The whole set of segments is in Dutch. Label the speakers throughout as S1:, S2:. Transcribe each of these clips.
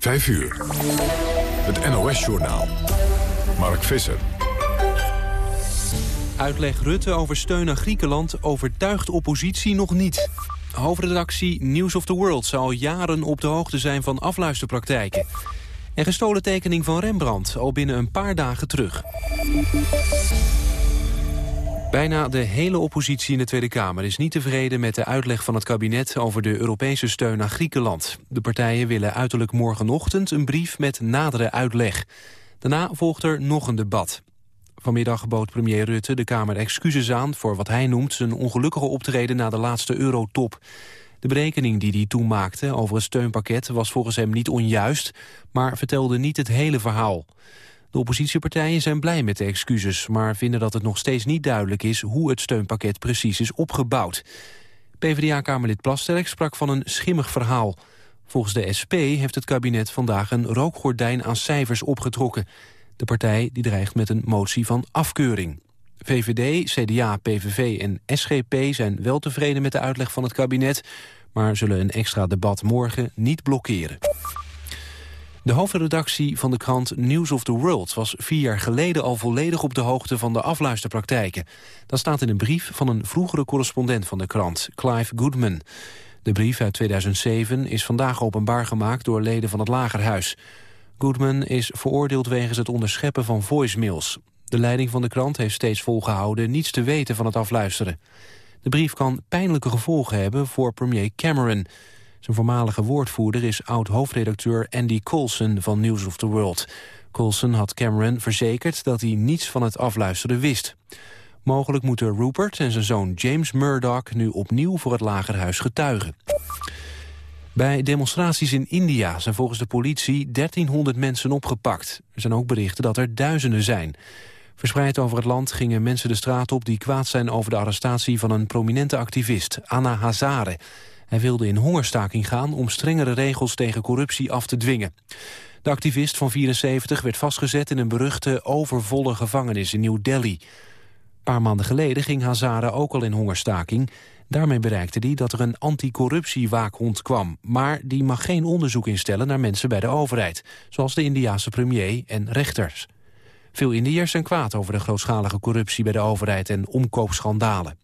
S1: 5 uur. Het NOS-journaal. Mark Visser.
S2: Uitleg Rutte over steun aan Griekenland overtuigt oppositie nog niet. Hoofdredactie News of the World zou jaren op de hoogte zijn van afluisterpraktijken. En gestolen tekening van Rembrandt, al binnen een paar dagen terug. Bijna de hele oppositie in de Tweede Kamer is niet tevreden met de uitleg van het kabinet over de Europese steun aan Griekenland. De partijen willen uiterlijk morgenochtend een brief met nadere uitleg. Daarna volgt er nog een debat. Vanmiddag bood premier Rutte de Kamer excuses aan voor wat hij noemt zijn ongelukkige optreden na de laatste eurotop. De berekening die hij toen maakte over het steunpakket was volgens hem niet onjuist, maar vertelde niet het hele verhaal. De oppositiepartijen zijn blij met de excuses... maar vinden dat het nog steeds niet duidelijk is hoe het steunpakket precies is opgebouwd. PvdA-kamerlid Plasterk sprak van een schimmig verhaal. Volgens de SP heeft het kabinet vandaag een rookgordijn aan cijfers opgetrokken. De partij die dreigt met een motie van afkeuring. VVD, CDA, PVV en SGP zijn wel tevreden met de uitleg van het kabinet... maar zullen een extra debat morgen niet blokkeren. De hoofdredactie van de krant News of the World was vier jaar geleden al volledig op de hoogte van de afluisterpraktijken. Dat staat in een brief van een vroegere correspondent van de krant, Clive Goodman. De brief uit 2007 is vandaag openbaar gemaakt door leden van het Lagerhuis. Goodman is veroordeeld wegens het onderscheppen van voicemails. De leiding van de krant heeft steeds volgehouden niets te weten van het afluisteren. De brief kan pijnlijke gevolgen hebben voor premier Cameron. Zijn voormalige woordvoerder is oud-hoofdredacteur Andy Coulson van News of the World. Coulson had Cameron verzekerd dat hij niets van het afluisteren wist. Mogelijk moeten Rupert en zijn zoon James Murdoch nu opnieuw voor het lagerhuis getuigen. Bij demonstraties in India zijn volgens de politie 1300 mensen opgepakt. Er zijn ook berichten dat er duizenden zijn. Verspreid over het land gingen mensen de straat op die kwaad zijn over de arrestatie van een prominente activist, Anna Hazare. Hij wilde in hongerstaking gaan om strengere regels tegen corruptie af te dwingen. De activist van 74 werd vastgezet in een beruchte overvolle gevangenis in New Delhi. Een paar maanden geleden ging Hazare ook al in hongerstaking. Daarmee bereikte hij dat er een anticorruptiewaakhond kwam. Maar die mag geen onderzoek instellen naar mensen bij de overheid. Zoals de Indiase premier en rechters. Veel Indiërs zijn kwaad over de grootschalige corruptie bij de overheid en omkoopschandalen.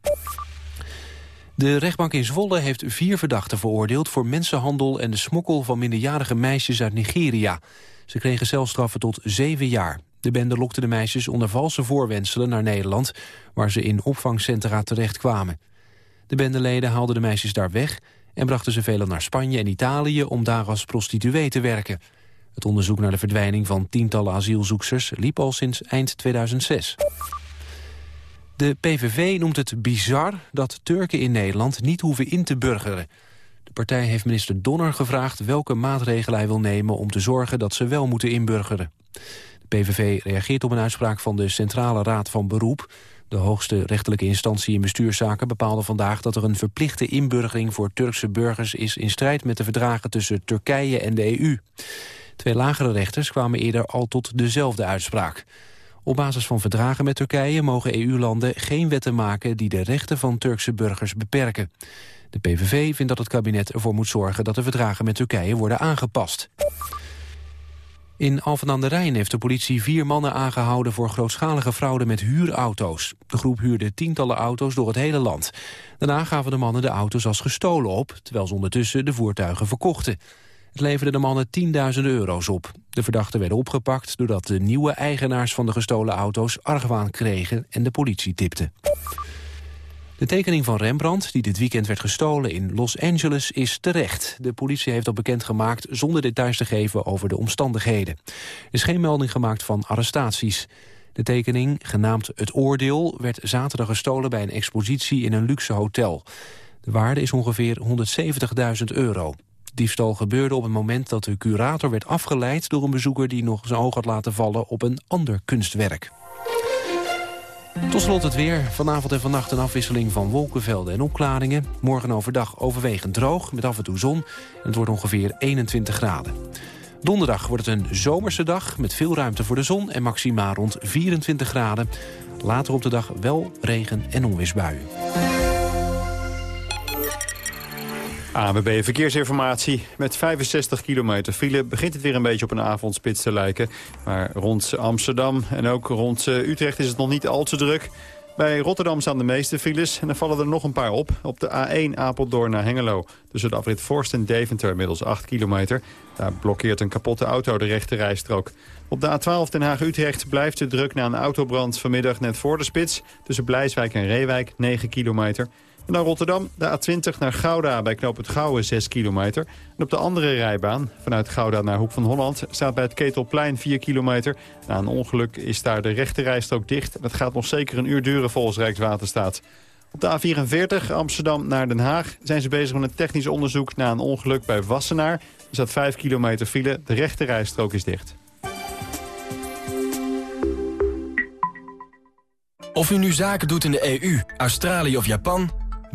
S2: De rechtbank in Zwolle heeft vier verdachten veroordeeld... voor mensenhandel en de smokkel van minderjarige meisjes uit Nigeria. Ze kregen celstraffen tot zeven jaar. De bende lokte de meisjes onder valse voorwenselen naar Nederland... waar ze in opvangcentra terechtkwamen. De bendeleden haalden de meisjes daar weg... en brachten ze velen naar Spanje en Italië om daar als prostituee te werken. Het onderzoek naar de verdwijning van tientallen asielzoekers... liep al sinds eind 2006. De PVV noemt het bizar dat Turken in Nederland niet hoeven in te burgeren. De partij heeft minister Donner gevraagd welke maatregelen hij wil nemen... om te zorgen dat ze wel moeten inburgeren. De PVV reageert op een uitspraak van de Centrale Raad van Beroep. De hoogste rechterlijke instantie in bestuurszaken bepaalde vandaag... dat er een verplichte inburgering voor Turkse burgers is... in strijd met de verdragen tussen Turkije en de EU. Twee lagere rechters kwamen eerder al tot dezelfde uitspraak. Op basis van verdragen met Turkije mogen EU-landen geen wetten maken die de rechten van Turkse burgers beperken. De PVV vindt dat het kabinet ervoor moet zorgen dat de verdragen met Turkije worden aangepast. In Alphen aan de Rijn heeft de politie vier mannen aangehouden voor grootschalige fraude met huurauto's. De groep huurde tientallen auto's door het hele land. Daarna gaven de mannen de auto's als gestolen op, terwijl ze ondertussen de voertuigen verkochten. Het leverde de mannen tienduizenden euro's op. De verdachten werden opgepakt doordat de nieuwe eigenaars van de gestolen auto's argwaan kregen en de politie tipte. De tekening van Rembrandt, die dit weekend werd gestolen in Los Angeles, is terecht. De politie heeft dat bekendgemaakt zonder details te geven over de omstandigheden. Er is geen melding gemaakt van arrestaties. De tekening, genaamd Het Oordeel, werd zaterdag gestolen bij een expositie in een luxe hotel. De waarde is ongeveer 170.000 euro diefstal gebeurde op het moment dat de curator werd afgeleid... door een bezoeker die nog zijn oog had laten vallen op een ander kunstwerk. Tot slot het weer. Vanavond en vannacht een afwisseling van wolkenvelden en opklaringen. Morgen overdag overwegend droog, met af en toe zon. En het wordt ongeveer 21 graden. Donderdag wordt het een zomerse dag met veel ruimte voor de zon... en maxima rond 24 graden. Later op de dag wel regen- en onweersbuien.
S3: ANWB Verkeersinformatie. Met 65 kilometer file begint het weer een beetje op een avondspits te lijken. Maar rond Amsterdam en ook rond eh, Utrecht is het nog niet al te druk. Bij Rotterdam staan de meeste files en er vallen er nog een paar op. Op de A1 Apeldoorn naar Hengelo. Tussen de afrit Forst en Deventer inmiddels 8 kilometer. Daar blokkeert een kapotte auto de rechte rijstrook. Op de A12 Den Haag-Utrecht blijft het druk na een autobrand vanmiddag net voor de spits. Tussen Blijswijk en Reewijk 9 kilometer. En Rotterdam, de A20 naar Gouda bij knoop het Gouwen 6 kilometer. En op de andere rijbaan, vanuit Gouda naar Hoek van Holland... staat bij het Ketelplein 4 kilometer. Na een ongeluk is daar de rechte rijstrook dicht. En dat gaat nog zeker een uur duren volgens Rijkswaterstaat. Op de A44 Amsterdam naar Den Haag zijn ze bezig met een technisch onderzoek... na een ongeluk bij Wassenaar. Er staat 5 kilometer file, de rechte rijstrook is dicht.
S4: Of u nu zaken doet in de EU, Australië of Japan...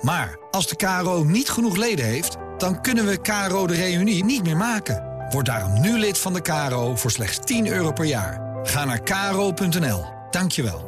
S5: Maar als de KRO niet genoeg leden heeft, dan kunnen we KRO de Reunie niet meer maken. Word daarom nu lid van de KRO voor slechts 10 euro per jaar. Ga naar kro.nl. Dankjewel.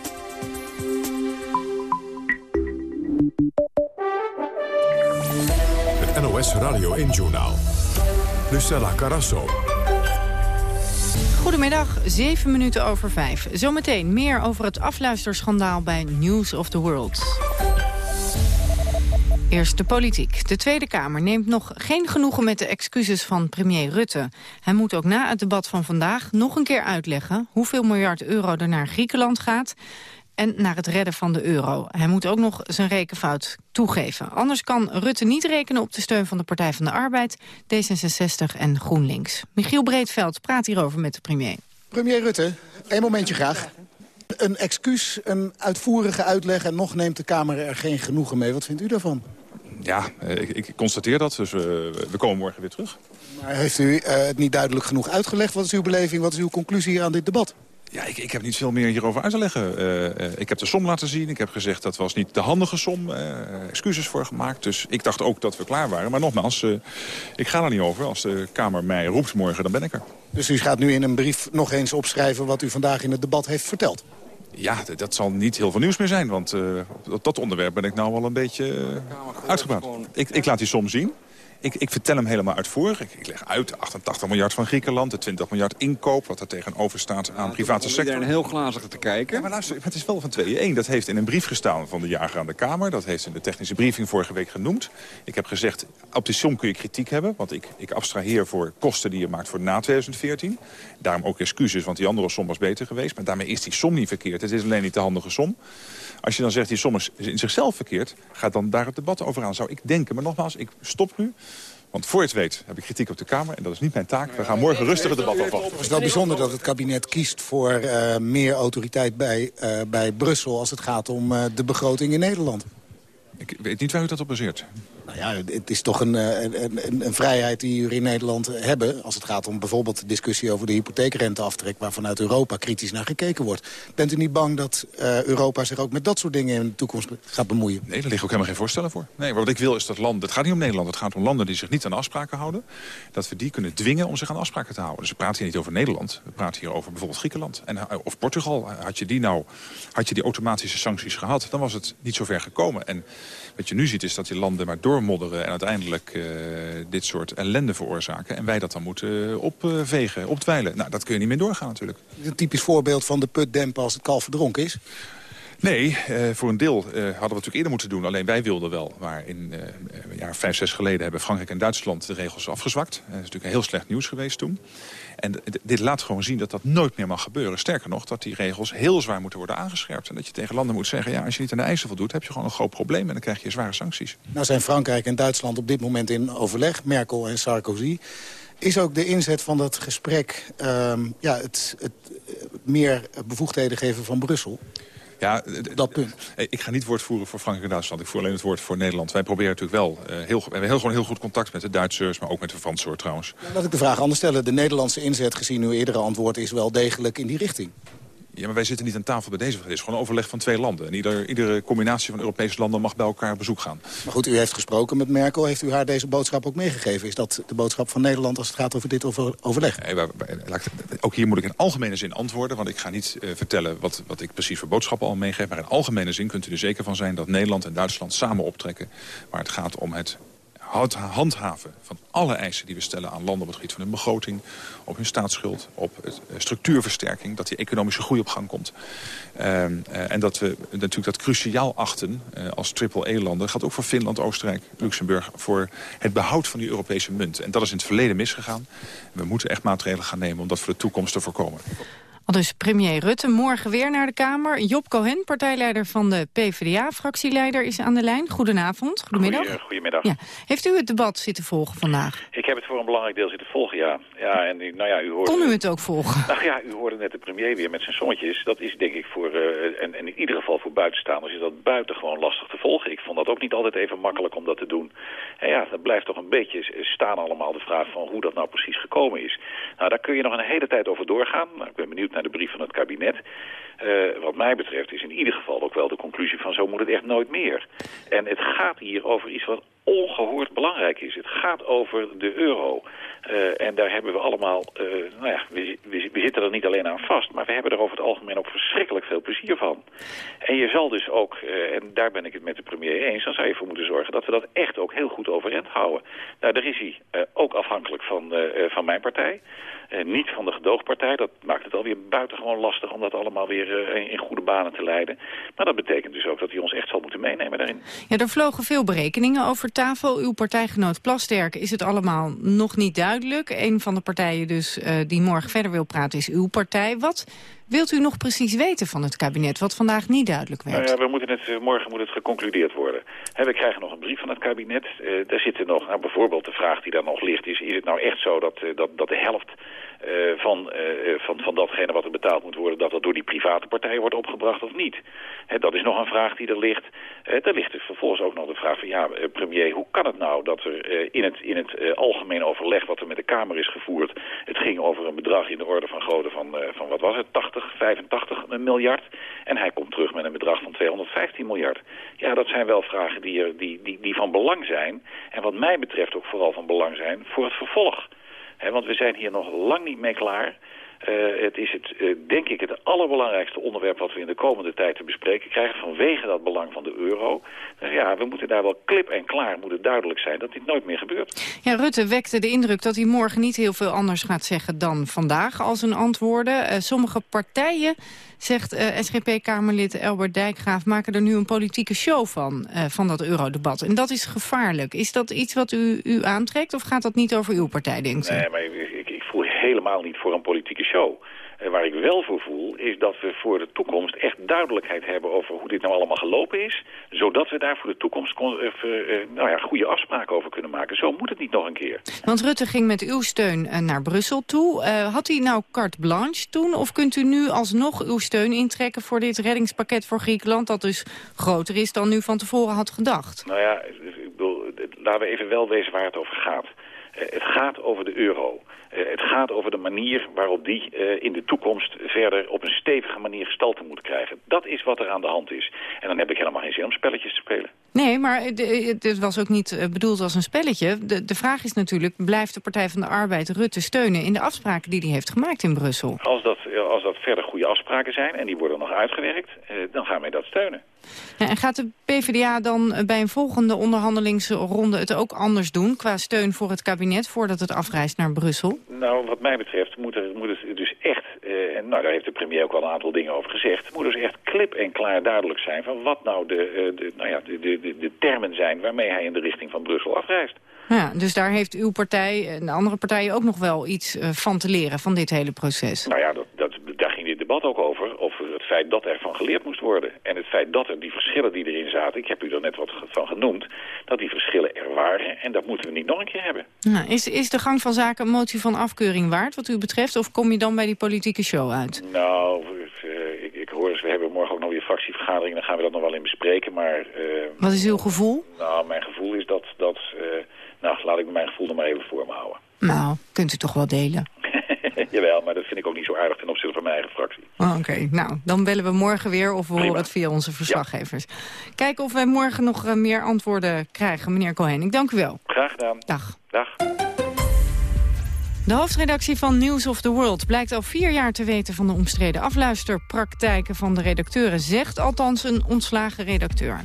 S1: NOS Radio 1-journaal. Lucella Carasso.
S6: Goedemiddag, 7 minuten over 5. Zometeen meer over het afluisterschandaal bij News of the World. Eerst de politiek. De Tweede Kamer neemt nog geen genoegen met de excuses van premier Rutte. Hij moet ook na het debat van vandaag nog een keer uitleggen... hoeveel miljard euro er naar Griekenland gaat en naar het redden van de euro. Hij moet ook nog zijn rekenfout toegeven. Anders kan Rutte niet rekenen op de steun van de Partij van de Arbeid, D66 en GroenLinks. Michiel Breedveld praat hierover met de premier.
S7: Premier Rutte, één momentje graag. Een excuus, een uitvoerige uitleg en nog neemt de Kamer er geen genoegen mee. Wat vindt u daarvan?
S8: Ja, eh, ik, ik constateer dat, dus we, we komen morgen weer terug.
S7: Maar heeft u uh, het niet duidelijk genoeg uitgelegd? Wat is uw beleving, wat is uw conclusie aan dit debat?
S8: Ja, ik, ik heb niet veel meer hierover uit te leggen. Uh, uh, ik heb de som laten zien. Ik heb gezegd dat was niet de handige som. Uh, excuses voor gemaakt. Dus ik dacht ook dat we klaar waren. Maar nogmaals, ik ga er niet over. Als de Kamer mij roept morgen, dan ben ik er.
S7: Dus u gaat nu in een brief nog eens opschrijven... wat u vandaag in het debat heeft verteld?
S8: Ja, dat zal niet heel veel nieuws meer zijn. Want op dat onderwerp ben ik nou wel een beetje uitgepraat. Ik, ik laat die som zien. Ik, ik vertel hem helemaal uitvoerig. Ik, ik leg uit 88 miljard van Griekenland, de 20 miljard inkoop... wat er tegenover staat aan private sector.
S9: een heel glazig te kijken.
S8: Ja, maar luister, het is wel van twee één. Dat heeft in een brief gestaan van de jager aan de Kamer. Dat heeft in de technische briefing vorige week genoemd. Ik heb gezegd, op die som kun je kritiek hebben. Want ik, ik abstraheer voor kosten die je maakt voor na 2014. Daarom ook excuses, want die andere som was beter geweest. Maar daarmee is die som niet verkeerd. Het is alleen niet de handige som. Als je dan zegt die som is in zichzelf verkeerd... gaat dan daar het debat over aan, zou ik denken. Maar nogmaals, ik stop nu. Want voor je het weet heb ik kritiek op de Kamer. En dat is niet mijn taak. We gaan morgen rustig het debat afwachten.
S7: Het is wel bijzonder dat het kabinet kiest voor uh, meer autoriteit bij, uh, bij Brussel... als het gaat om uh, de begroting in Nederland.
S8: Ik weet niet waar u dat op baseert.
S7: Nou ja, het is toch een, een, een, een, vrijheid die we in Nederland hebben... als het gaat om bijvoorbeeld de discussie over de hypotheekrenteaftrek... waar vanuit Europa kritisch naar gekeken wordt. Bent u niet bang dat uh, Europa zich ook met dat soort dingen in de toekomst gaat bemoeien?
S8: Nee, daar liggen ook helemaal geen voorstellen voor. Nee, wat ik wil is dat landen... Het gaat niet om Nederland, het gaat om landen die zich niet aan afspraken houden. Dat we die kunnen dwingen om zich aan afspraken te houden. Dus we praten hier niet over Nederland. We praten hier over bijvoorbeeld Griekenland. En, of Portugal. Had je die nou, had je die automatische sancties gehad... dan was het niet zo ver gekomen. En wat je nu ziet is dat die landen maar doormodderen... en uiteindelijk uh, dit soort ellende veroorzaken. En wij dat dan moeten opvegen, opdwijlen. Nou, dat kun je niet meer doorgaan natuurlijk.
S7: Een typisch voorbeeld van de put dempen als het kalf verdronken is?
S8: Nee, uh, voor een deel uh, hadden we natuurlijk eerder moeten doen. Alleen wij wilden wel. Maar in een jaar vijf, zes geleden hebben Frankrijk en Duitsland de regels afgezwakt. dat is natuurlijk heel slecht nieuws geweest toen. En dit laat gewoon zien dat dat nooit meer mag gebeuren. Sterker nog, dat die regels heel zwaar moeten worden aangescherpt. En dat je tegen landen moet zeggen, ja, als je niet aan de eisen voldoet... heb je gewoon een groot probleem en dan krijg je zware sancties.
S7: Nou zijn Frankrijk en Duitsland op dit moment in overleg. Merkel en Sarkozy. Is ook de inzet van dat gesprek uh, ja, het, het, meer bevoegdheden geven van Brussel?
S8: Ja,
S7: dat punt.
S8: Ik ga niet woord voeren voor Frankrijk en Duitsland. Ik voer alleen het woord voor Nederland. Wij proberen natuurlijk wel uh, heel, we hebben heel, gewoon heel goed contact met de Duitsers... maar ook met de Fransen trouwens.
S7: Laat ik de vraag anders stellen. De Nederlandse inzet, gezien uw eerdere antwoord... is wel degelijk in die richting.
S8: Ja, maar wij zitten niet aan tafel bij deze. Het is gewoon overleg van twee landen. En ieder, iedere combinatie van Europese landen mag bij elkaar op bezoek gaan.
S7: Maar goed, u heeft gesproken met Merkel. Heeft u haar deze boodschap ook meegegeven? Is dat de boodschap van Nederland als het gaat over dit over, overleg?
S8: Nee, ook hier moet ik in algemene zin antwoorden. Want ik ga niet uh, vertellen wat, wat ik precies voor boodschappen al meegeef. Maar in algemene zin kunt u er zeker van zijn dat Nederland en Duitsland samen optrekken. Waar het gaat om het handhaven van alle eisen die we stellen aan landen... op het gebied van hun begroting, op hun staatsschuld, op het, uh, structuurversterking... dat die economische groei op gang komt. Uh, uh, en dat we natuurlijk dat cruciaal achten uh, als triple-E-landen. Gaat ook voor Finland, Oostenrijk, Luxemburg... voor het behoud van die Europese munt. En dat is in het verleden misgegaan. We moeten echt maatregelen gaan nemen om dat voor de toekomst te voorkomen.
S6: Al dus premier Rutte morgen weer naar de Kamer. Job Cohen, partijleider van de PvdA, fractieleider, is aan de lijn. Goedenavond, goedemiddag.
S9: Goeie, goedemiddag.
S6: Ja. Heeft u het debat zitten volgen vandaag?
S9: Ik heb het voor een belangrijk deel zitten volgen, ja. ja, en, nou ja u hoorde,
S6: Kon u het ook volgen?
S9: Nou ja, u hoorde net de premier weer met zijn sommetjes. Dat is denk ik voor, uh, en, en, in ieder geval voor buitenstaanders, is dat buitengewoon lastig te volgen. Ik vond dat ook niet altijd even makkelijk om dat te doen. En ja, dat blijft toch een beetje staan allemaal de vraag van hoe dat nou precies gekomen is. Nou, daar kun je nog een hele tijd over doorgaan. Nou, ik ben benieuwd naar de brief van het kabinet. Uh, wat mij betreft is in ieder geval ook wel de conclusie van zo moet het echt nooit meer. En het gaat hier over iets wat ongehoord belangrijk is. Het gaat over de euro. Uh, en daar hebben we allemaal, uh, nou ja, we, we, zitten er niet alleen aan vast, maar we hebben er over het algemeen ook verschrikkelijk veel plezier van. En je zal dus ook, uh, en daar ben ik het met de premier eens, dan zou je voor moeten zorgen dat we dat echt ook heel goed overeind houden. Nou, daar is hij ook afhankelijk van, van mijn partij. niet van de gedoogpartij, dat maakt het alweer buitengewoon lastig om dat allemaal weer in, in goede banen te leiden. Maar dat betekent dus ook dat hij ons echt zal moeten meenemen daarin.
S6: Ja, er vlogen veel berekeningen over tafel. Uw partijgenoot Plasterk is het allemaal nog niet duidelijk duidelijk. Een van de partijen dus uh, die morgen verder wil praten is uw partij. Wat wilt u nog precies weten van het kabinet, wat vandaag niet duidelijk werd?
S9: Nou ja, we moeten het, morgen moet het geconcludeerd worden. We krijgen nog een brief van het kabinet. Uh, daar zitten nog, nou, bijvoorbeeld de vraag die daar nog ligt is... is het nou echt zo dat, dat, dat de helft van, uh, van, van datgene wat er betaald moet worden... dat dat door die private partijen wordt opgebracht of niet. He, dat is nog een vraag die er ligt. Daar ligt er vervolgens ook nog de vraag van... ja, premier, hoe kan het nou dat er in het, in het algemeen overleg... wat er met de Kamer is gevoerd... het ging over een bedrag in de orde van grootte van, van wat was het, 80, 85 miljard... en hij komt terug met een bedrag van 215 miljard. Ja, dat zijn wel vragen die, die, die, die van belang zijn... en wat mij betreft ook vooral van belang zijn voor het vervolg. Want we zijn hier nog lang niet mee klaar. Uh, het is het, uh, denk ik het allerbelangrijkste onderwerp wat we in de komende tijd te bespreken krijgen vanwege dat belang van de euro. Dus ja, we moeten daar wel klip en klaar moeten duidelijk zijn dat dit nooit meer gebeurt.
S6: Ja, Rutte wekte de indruk dat hij morgen niet heel veel anders gaat zeggen dan vandaag als een antwoorden. Uh, sommige partijen, zegt SGP-Kamerlid Elbert Dijkgraaf, maken er nu een politieke show van, van dat eurodebat. En dat is gevaarlijk. Is dat iets wat u, u aantrekt of gaat dat niet over uw partij, denkt u?
S9: Nee, maar helemaal niet voor een politieke show. Waar ik wel voor voel, is dat we voor de toekomst echt duidelijkheid hebben over hoe dit nou allemaal gelopen is. Zodat we daar voor de toekomst kon, uh, uh, nou ja, goede afspraken over kunnen maken. Zo moet het niet nog een keer.
S6: Want Rutte ging met uw steun naar Brussel toe. had hij nou carte blanche toen? Of kunt u nu alsnog uw steun intrekken voor dit reddingspakket voor Griekenland... dat dus groter is dan u van tevoren had gedacht?
S9: Nou ja, ik bedoel, laten we even wel wezen waar het over gaat. het gaat over de euro. Uh, het gaat over de manier waarop die uh, in de toekomst verder op een stevige manier gestalte moet krijgen. Dat is wat er aan de hand is. En dan heb ik helemaal geen zin om spelletjes te spelen.
S6: Nee, maar het was ook niet bedoeld als een spelletje. De, de vraag is natuurlijk, blijft de Partij van de Arbeid Rutte steunen... in de afspraken die hij heeft gemaakt in Brussel?
S9: Als dat, als dat verder goede afspraken zijn en die worden nog uitgewerkt... Dan gaan wij dat steunen.
S6: Ja, en gaat de PvdA dan bij een volgende onderhandelingsronde het ook anders doen... qua steun voor het kabinet voordat het afreist naar Brussel?
S9: Nou, wat mij betreft moet, er, moet het dus echt eh, en nou, daar heeft de premier ook wel een aantal dingen over gezegd... Moet dus echt klip en klaar duidelijk zijn van wat nou de, eh, de, nou ja, de, de, de termen zijn... waarmee hij in de richting van Brussel afreist.
S6: Ja, dus daar heeft uw partij en de andere partijen ook nog wel iets eh, van te leren van dit hele proces.
S9: Nou ja, dat, dat, daar ging dit debat ook over. Over het feit dat er van geleerd moest worden. En het feit dat er die verschillen die erin zaten, ik heb u er net wat van genoemd, dat die verschillen er waren. En dat moeten we niet nog een keer hebben.
S6: Nou, is, is de gang van zaken een motie van afkeuring waard wat u betreft? Of kom je dan bij die politieke show uit?
S9: Nou, uh, ik, ik hoor eens, we hebben morgen ook nog weer fractievergadering. Dan gaan we dat nog wel in bespreken. Maar, uh,
S6: wat is uw gevoel?
S9: Nou, mijn gevoel is dat... dat uh, nou, laat ik mijn gevoel nog maar even voor me houden.
S6: Nou, kunt u toch wel delen?
S9: Jawel, zo aardig ten opzichte van mijn eigen fractie.
S6: Oh, Oké, nou, dan bellen we morgen weer of we
S9: Prima.
S6: horen het via onze verslaggevers. Kijken of wij morgen nog uh, meer antwoorden krijgen, meneer Cohen. Ik dank u wel.
S9: Graag gedaan.
S6: Dag.
S9: Dag.
S6: De hoofdredactie van News of the World blijkt al vier jaar te weten van de omstreden afluisterpraktijken van de redacteuren, zegt althans een ontslagen redacteur.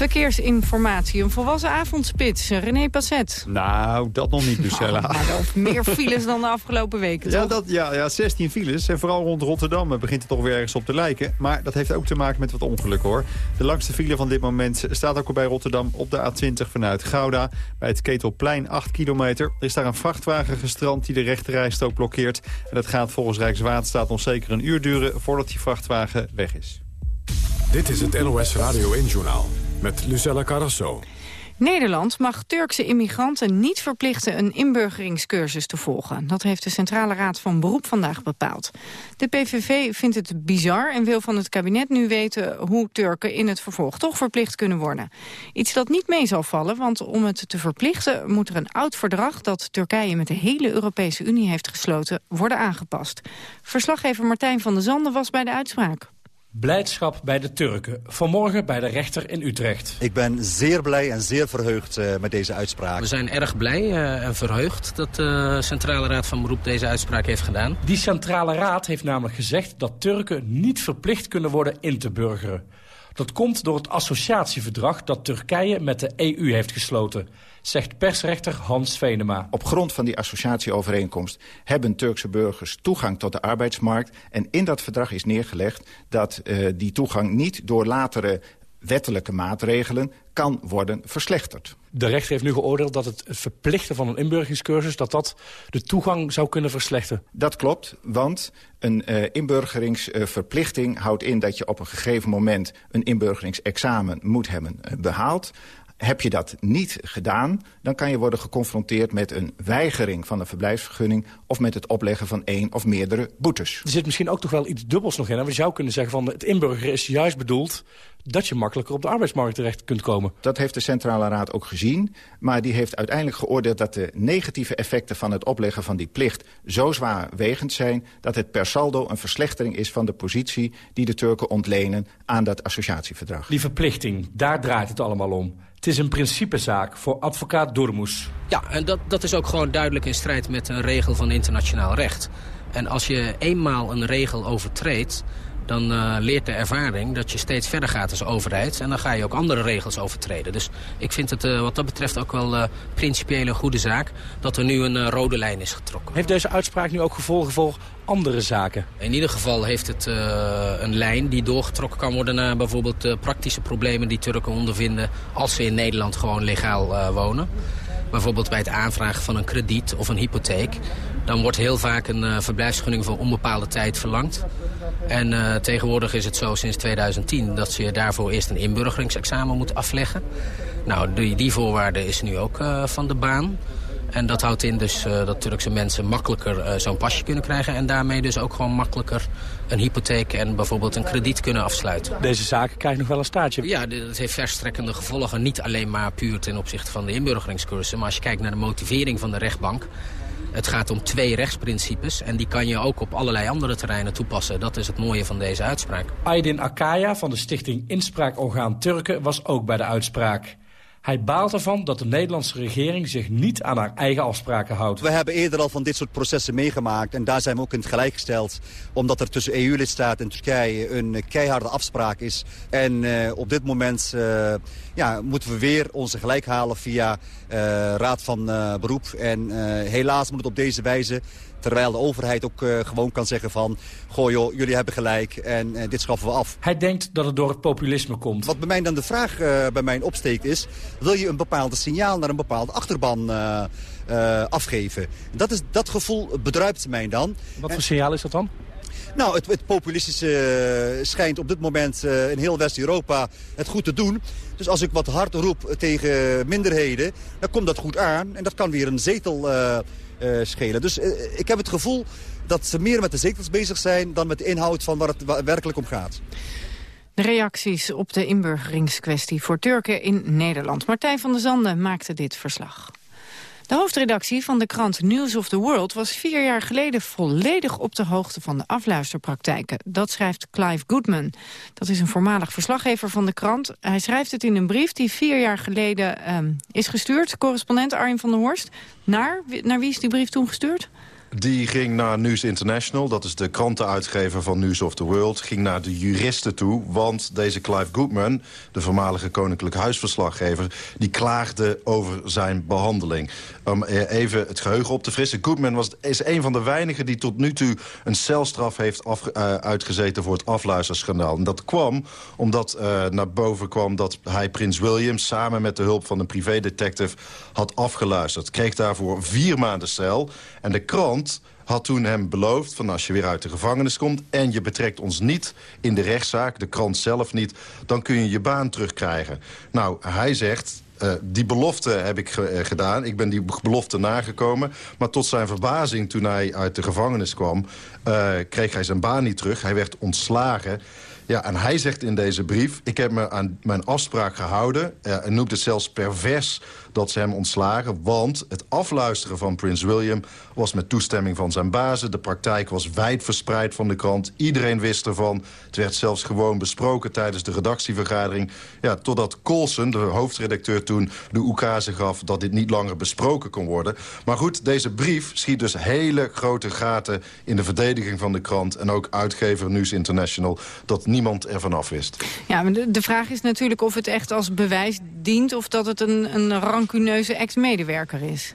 S6: Verkeersinformatie, een volwassen avondspits. René Passet.
S3: Nou, dat nog niet, Lucella.
S6: Oh, maar of meer files dan de afgelopen weken,
S3: ja,
S6: toch?
S3: dat, ja, ja, 16 files. En vooral rond Rotterdam begint het toch weer ergens op te lijken. Maar dat heeft ook te maken met wat ongeluk, hoor. De langste file van dit moment staat ook al bij Rotterdam op de A20 vanuit Gouda. Bij het Ketelplein 8 kilometer. Er is daar een vrachtwagen gestrand die de rechterrijstrook blokkeert. En dat gaat volgens Rijkswaterstaat nog zeker een uur duren voordat die vrachtwagen weg is.
S1: Dit is het NOS Radio 1-journaal met Lucella Carrasso.
S6: Nederland mag Turkse immigranten niet verplichten een inburgeringscursus te volgen. Dat heeft de Centrale Raad van Beroep vandaag bepaald. De PVV vindt het bizar en wil van het kabinet nu weten hoe Turken in het vervolg toch verplicht kunnen worden. Iets dat niet mee zal vallen, want om het te verplichten moet er een oud verdrag dat Turkije met de hele Europese Unie heeft gesloten worden aangepast. Verslaggever Martijn van der Zanden was bij de uitspraak.
S10: Blijdschap bij de Turken. Vanmorgen bij de rechter in Utrecht.
S11: Ik ben zeer blij en zeer verheugd uh, met deze uitspraak.
S12: We zijn erg blij uh, en verheugd dat de Centrale Raad van Beroep deze uitspraak heeft gedaan.
S10: Die Centrale Raad heeft namelijk gezegd dat Turken niet verplicht kunnen worden in te burgeren. Dat komt door het associatieverdrag dat Turkije met de EU heeft gesloten, zegt persrechter Hans Venema.
S13: Op grond van die associatieovereenkomst hebben Turkse burgers toegang tot de arbeidsmarkt. En in dat verdrag is neergelegd dat uh, die toegang niet door latere wettelijke maatregelen kan worden verslechterd.
S10: De rechter heeft nu geoordeeld dat het verplichten van een inburgeringscursus... dat dat de toegang zou kunnen verslechteren.
S13: Dat klopt, want een uh, inburgeringsverplichting houdt in... dat je op een gegeven moment een inburgeringsexamen moet hebben uh, behaald. Heb je dat niet gedaan, dan kan je worden geconfronteerd met een weigering van een verblijfsvergunning... of met het opleggen van één of meerdere boetes.
S10: Er zit misschien ook toch wel iets dubbels nog in. Hè? We zou kunnen zeggen van het inburgeren is juist bedoeld dat je makkelijker op de arbeidsmarkt terecht kunt komen.
S13: Dat heeft de Centrale Raad ook gezien. Maar die heeft uiteindelijk geoordeeld dat de negatieve effecten van het opleggen van die plicht zo zwaarwegend zijn... dat het per saldo een verslechtering is van de positie die de Turken ontlenen aan dat associatieverdrag.
S10: Die verplichting, daar draait het allemaal om. Het is een principezaak voor advocaat Durmus.
S12: Ja, en dat, dat is ook gewoon duidelijk in strijd met een regel van internationaal recht. En als je eenmaal een regel overtreedt dan uh, leert de ervaring dat je steeds verder gaat als overheid. En dan ga je ook andere regels overtreden. Dus ik vind het uh, wat dat betreft ook wel uh, principiële goede zaak... dat er nu een rode lijn is getrokken.
S10: Heeft deze uitspraak nu ook gevolgen voor andere zaken?
S12: In ieder geval heeft het een lijn die doorgetrokken kan worden... naar bijvoorbeeld praktische problemen die Turken ondervinden... als ze in Nederland gewoon legaal wonen bijvoorbeeld bij het aanvragen van een krediet of een hypotheek... dan wordt heel vaak een uh, verblijfsvergunning voor onbepaalde tijd verlangd. En uh, tegenwoordig is het zo sinds 2010 dat ze daarvoor eerst een inburgeringsexamen moeten afleggen. Nou, die, die voorwaarde is nu ook uh, van de baan. En dat houdt in dus uh, dat Turkse mensen makkelijker uh, zo'n pasje kunnen krijgen... en daarmee dus ook gewoon makkelijker een hypotheek en bijvoorbeeld een krediet kunnen afsluiten.
S10: Deze zaak krijgt nog wel een staartje.
S12: Ja, dat heeft verstrekkende gevolgen. Niet alleen maar puur ten opzichte van de inburgeringscursussen... maar als je kijkt naar de motivering van de rechtbank... Het gaat om twee rechtsprincipes en die kan je ook op allerlei andere terreinen toepassen. Dat is het mooie van deze uitspraak.
S10: Aydin Akaya van de stichting Inspraakorgaan Turken was ook bij de uitspraak. Hij baalt ervan dat de Nederlandse regering zich niet aan haar eigen afspraken houdt.
S11: We hebben eerder al van dit soort processen meegemaakt en daar zijn we ook in het gelijk gesteld. Omdat er tussen EU-lidstaten en Turkije een keiharde afspraak is. En uh, op dit moment uh, ja, moeten we weer onze gelijk halen via uh, Raad van Beroep. En helaas moet het op deze wijze Terwijl de overheid ook gewoon kan zeggen van... goh joh, jullie hebben gelijk en dit schaffen we af.
S10: Hij denkt dat het door het populisme komt.
S11: Wat bij mij dan de vraag bij mij opsteekt is... wil je een bepaald signaal naar een bepaalde achterban afgeven? Dat, is, dat gevoel bedruipt mij dan.
S10: Wat voor signaal is dat dan?
S11: Nou, het, het populistische eh, schijnt op dit moment uh, in heel West-Europa het goed te doen. Dus als ik wat hard roep tegen minderheden, dan komt dat goed aan. En dat kan weer een zetel uh, schelen. Dus ik heb het gevoel dat ze meer met de zetels bezig zijn... dan met de inhoud van waar het werkelijk om gaat.
S6: De reacties op de inburgeringskwestie voor Turken in Nederland. Martijn van der Zanden maakte dit verslag. De hoofdredactie van de krant News of the World was vier jaar geleden volledig op de hoogte van de afluisterpraktijken. Dat schrijft Clive Goodman. Dat is een voormalig verslaggever van de krant. Hij schrijft het in een brief die vier jaar geleden um, is gestuurd. Correspondent Arjen van der Horst. Naar, naar wie is die brief toen gestuurd?
S14: Die ging naar News International, dat is de krantenuitgever van News of the World. Ging naar de juristen toe, want deze Clive Goodman... de voormalige koninklijke huisverslaggever... die klaagde over zijn behandeling. Om even het geheugen op te frissen. Goodman was, is een van de weinigen die tot nu toe... een celstraf heeft af, uh, uitgezeten voor het afluisterschandaal. En dat kwam omdat uh, naar boven kwam dat hij Prins William... samen met de hulp van een privédetective had afgeluisterd. Kreeg daarvoor vier maanden cel. En de krant had toen hem beloofd van als je weer uit de gevangenis komt... en je betrekt ons niet in de rechtszaak, de krant zelf niet... dan kun je je baan terugkrijgen. Nou, hij zegt, uh, die belofte heb ik ge uh, gedaan. Ik ben die belofte nagekomen. Maar tot zijn verbazing toen hij uit de gevangenis kwam... Uh, kreeg hij zijn baan niet terug. Hij werd ontslagen. Ja, en hij zegt in deze brief... ik heb me aan mijn afspraak gehouden. en noemt het zelfs pervers dat ze hem ontslagen. Want het afluisteren van Prins William was met toestemming van zijn bazen. De praktijk was wijd verspreid van de krant. Iedereen wist ervan. Het werd zelfs gewoon besproken tijdens de redactievergadering. Ja, totdat Colson, de hoofdredacteur toen, de oekase gaf... dat dit niet langer besproken kon worden. Maar goed, deze brief schiet dus hele grote gaten... in de verdediging van de krant en ook uitgever News International... dat niemand ervan af wist.
S6: Ja, maar de, vraag is natuurlijk of het echt als bewijs dient... of dat het een, een rancuneuze ex-medewerker is.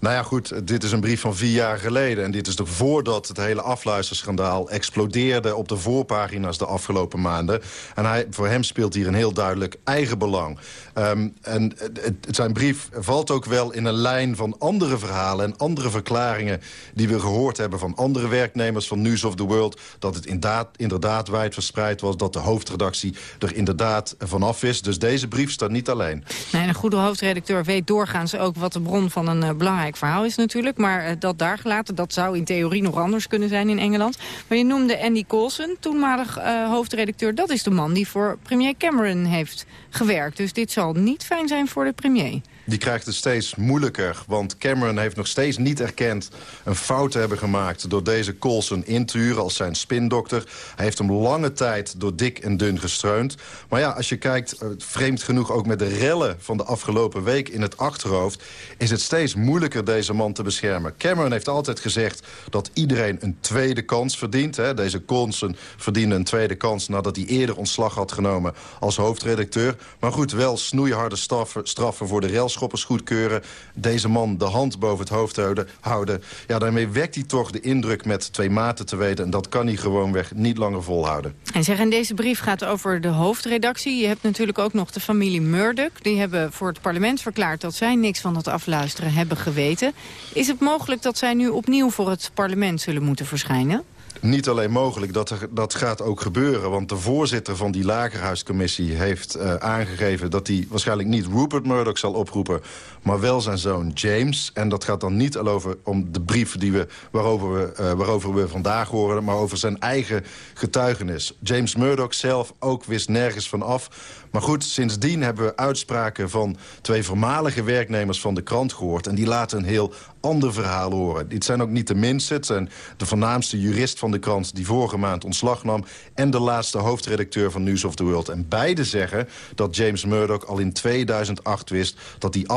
S14: Nou ja, goed, dit is een brief van vier jaar geleden. En dit is de voordat het hele afluisterschandaal explodeerde... op de voorpagina's de afgelopen maanden. En hij, voor hem speelt hier een heel duidelijk eigen belang. Um, en het, zijn brief valt ook wel in een lijn van andere verhalen... en andere verklaringen die we gehoord hebben van andere werknemers... van News of the World, dat het inderdaad, inderdaad wijd verspreid was... dat de hoofdredactie er inderdaad vanaf is. Dus deze brief staat niet alleen.
S6: Nee, een goede hoofdredacteur weet doorgaans ook... wat de bron van een uh, belangrijk verhaal is natuurlijk. Maar uh, dat daar gelaten, dat zou in theorie nog anders kunnen zijn in Engeland. Maar je noemde Andy Coulson, toenmalig uh, hoofdredacteur. Dat is de man die voor premier Cameron heeft gewerkt. Dus dit zal niet fijn zijn voor de premier
S14: die krijgt het steeds moeilijker. Want Cameron heeft nog steeds niet erkend een fout te hebben gemaakt... door deze Colson in te huren als zijn spindokter. Hij heeft hem lange tijd door dik en dun gestreund. Maar ja, als je kijkt, eh, vreemd genoeg ook met de rellen van de afgelopen week in het achterhoofd... is het steeds moeilijker deze man te beschermen. Cameron heeft altijd gezegd dat iedereen een tweede kans verdient. Hè. Deze Colson verdiende een tweede kans nadat hij eerder ontslag had genomen als hoofdredacteur. Maar goed, wel snoeiharde straffen, straffen voor de rels schoppers goedkeuren... deze man de hand boven het hoofd houden... ja, daarmee wekt hij toch de indruk met twee maten te weten... en dat kan hij gewoonweg niet langer volhouden.
S6: En zeg, in deze brief gaat over de hoofdredactie. Je hebt natuurlijk ook nog de familie Murdoch. Die hebben voor het parlement verklaard dat zij niks van het afluisteren hebben geweten. Is het mogelijk dat zij nu opnieuw voor het parlement zullen moeten verschijnen?
S14: Niet alleen mogelijk, dat, dat gaat ook gebeuren. Want de voorzitter van die lagerhuiscommissie heeft uh, aangegeven... dat hij waarschijnlijk niet Rupert Murdoch zal oproepen... maar wel zijn zoon James. En dat gaat dan niet al over om de brief die we, waarover, we, uh, waarover we vandaag horen... maar over zijn eigen getuigenis. James Murdoch zelf ook wist nergens van af. Maar goed, sindsdien hebben we uitspraken van twee voormalige werknemers van de krant gehoord. En die laten een heel ander verhaal horen. Dit zijn ook niet de minste. Het zijn de voornaamste jurist van de krant die vorige maand ontslag nam... en de laatste hoofdredacteur van News of the World. En beide zeggen dat James Murdoch al in 2008 wist... dat die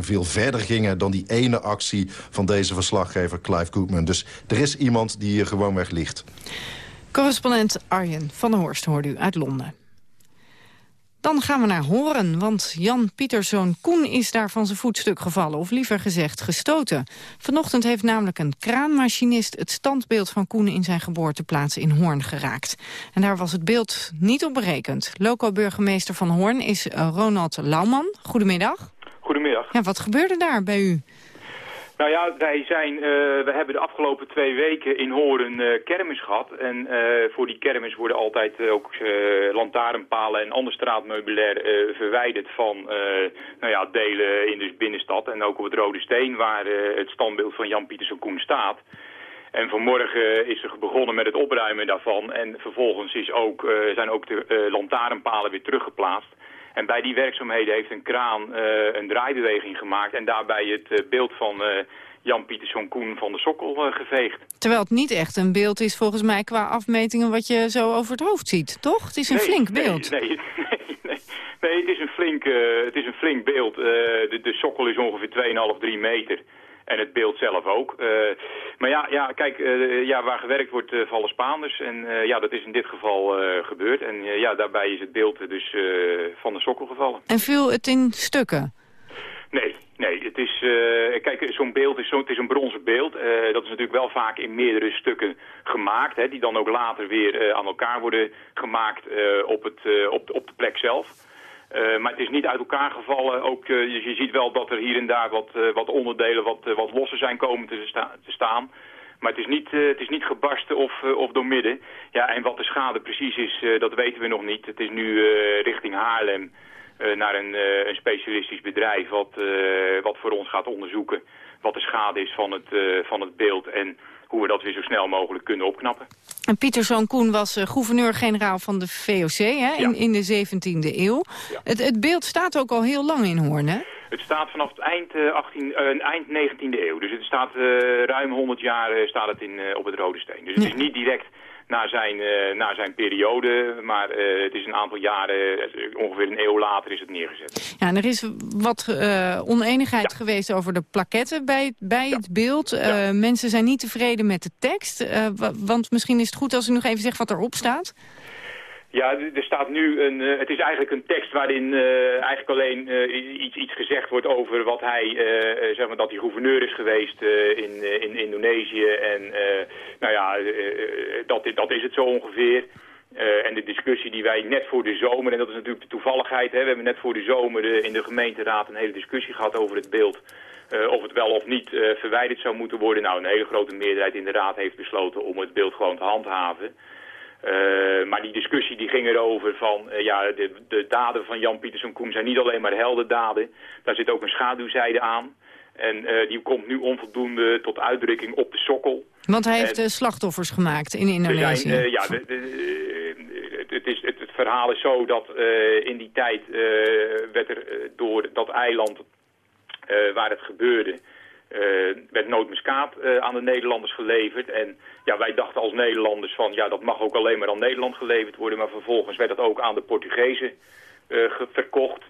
S14: veel verder gingen... dan die ene actie van deze verslaggever Clive Goodman. Dus er is iemand die hier gewoonweg ligt.
S6: Correspondent Arjen van der Horst hoorde u uit Londen. Dan gaan we naar Horen, want Jan Pieterszoon Koen is daar van zijn voetstuk gevallen, of liever gezegd gestoten. Vanochtend heeft namelijk een kraanmachinist het standbeeld van Koen in zijn geboorteplaats in Hoorn geraakt. En daar was het beeld niet op berekend. Loco-burgemeester van Hoorn is eh, Ronald Lauwman. Goedemiddag.
S15: Goedemiddag.
S6: Ja, wat gebeurde daar bij u?
S15: Nou ja, wij zijn, uh, we hebben de afgelopen twee weken in Horen uh, kermis gehad. En uh, voor die kermis worden altijd ook lantaarnpalen en ander straatmeubilair verwijderd van nou ja, delen in de binnenstad. En ook op het Rode Steen waar het standbeeld van Jan Pietersen Koen staat. En vanmorgen is er begonnen met het opruimen daarvan. En vervolgens is ook, zijn ook de lantaarnpalen weer teruggeplaatst. En bij die werkzaamheden heeft een kraan uh, een draaibeweging gemaakt... en daarbij het uh, beeld van uh, Jan Pieterszoon Koen van de Sokkel geveegd.
S6: Terwijl het niet echt een beeld is volgens mij qua afmetingen... wat je zo over het hoofd ziet, toch? Het is een
S15: nee,
S6: flink beeld.
S15: Nee, nee, nee, nee, het, is een flink, het is een flink beeld. de, de Sokkel is ongeveer 2,5, 3 meter... En het beeld zelf ook. Uh, maar ja, ja kijk, uh, ja, waar gewerkt wordt uh, vallen Spaanders. En ja, dat is in dit geval gebeurd. En ja, daarbij is het beeld dus van de sokkel gevallen.
S6: En viel het in stukken?
S15: Nee, nee. Het is, kijk, zo'n beeld is, zo, het is een bronzen beeld. dat is natuurlijk wel vaak in meerdere stukken gemaakt. Hè, die dan ook later weer aan elkaar worden gemaakt op, het, op, op de plek zelf. Uh, maar het is niet uit elkaar gevallen. Ook, uh, je ziet wel dat er hier en daar wat, uh, wat onderdelen wat, wat losser zijn komen te, te staan. Maar het is niet, het is niet gebarsten of, of doormidden. Ja, en wat de schade precies is, dat weten we nog niet. Het is nu richting Haarlem naar een, een, specialistisch bedrijf... Wat, wat voor ons gaat onderzoeken wat de schade is van het, van het beeld... en hoe we dat weer zo snel mogelijk kunnen opknappen.
S6: En Pieter Zoon Koen was uh, gouverneur-generaal van de VOC hè, in, in de 17e eeuw. Ja. Het, het, beeld staat ook al heel lang in Hoorn, hè?
S15: Het staat vanaf het eind, uh, 18, uh, eind 19e eeuw. Dus het staat ruim 100 jaar staat het in, op het Rode Steen. Dus het is niet direct na zijn, uh, na zijn periode. Maar uh, het is een aantal jaren, ongeveer een eeuw later is het neergezet.
S6: Ja, en er is wat oneenigheid ja. geweest over de plaketten bij, bij ja. het beeld. Ja. Mensen zijn niet tevreden met de tekst. want misschien is het goed als u nog even zegt wat erop staat.
S15: Ja, er staat nu een. Uh, het is eigenlijk een tekst waarin uh, eigenlijk alleen uh, iets, iets gezegd wordt over wat hij, zeg maar, dat hij gouverneur is geweest in, in Indonesië. En nou ja, dat, dat is het zo ongeveer. en de discussie die wij net voor de zomer, en dat is natuurlijk de toevalligheid, hè, we hebben net voor de zomer in de gemeenteraad een hele discussie gehad over het beeld. of het wel of niet verwijderd zou moeten worden. Nou, een hele grote meerderheid in de raad heeft besloten om het beeld gewoon te handhaven. Uh, maar die discussie die ging erover van, uh, ja, de, de, daden van Jan Pieterszoon Koen zijn niet alleen maar heldendaden. Daar zit ook een schaduwzijde aan. En uh, die komt nu onvoldoende tot uitdrukking op de sokkel.
S6: Want hij heeft en, slachtoffers gemaakt in Indonesië.
S15: Zijn, ja, de, de, het, is, het, het, verhaal is zo dat in die tijd werd er door dat eiland waar het gebeurde... Uh, werd nootmuskaat uh, aan de Nederlanders geleverd. En ja, wij dachten als Nederlanders van, ja, dat mag ook alleen maar aan Nederland geleverd worden. Maar vervolgens werd dat ook aan de Portugezen uh, verkocht.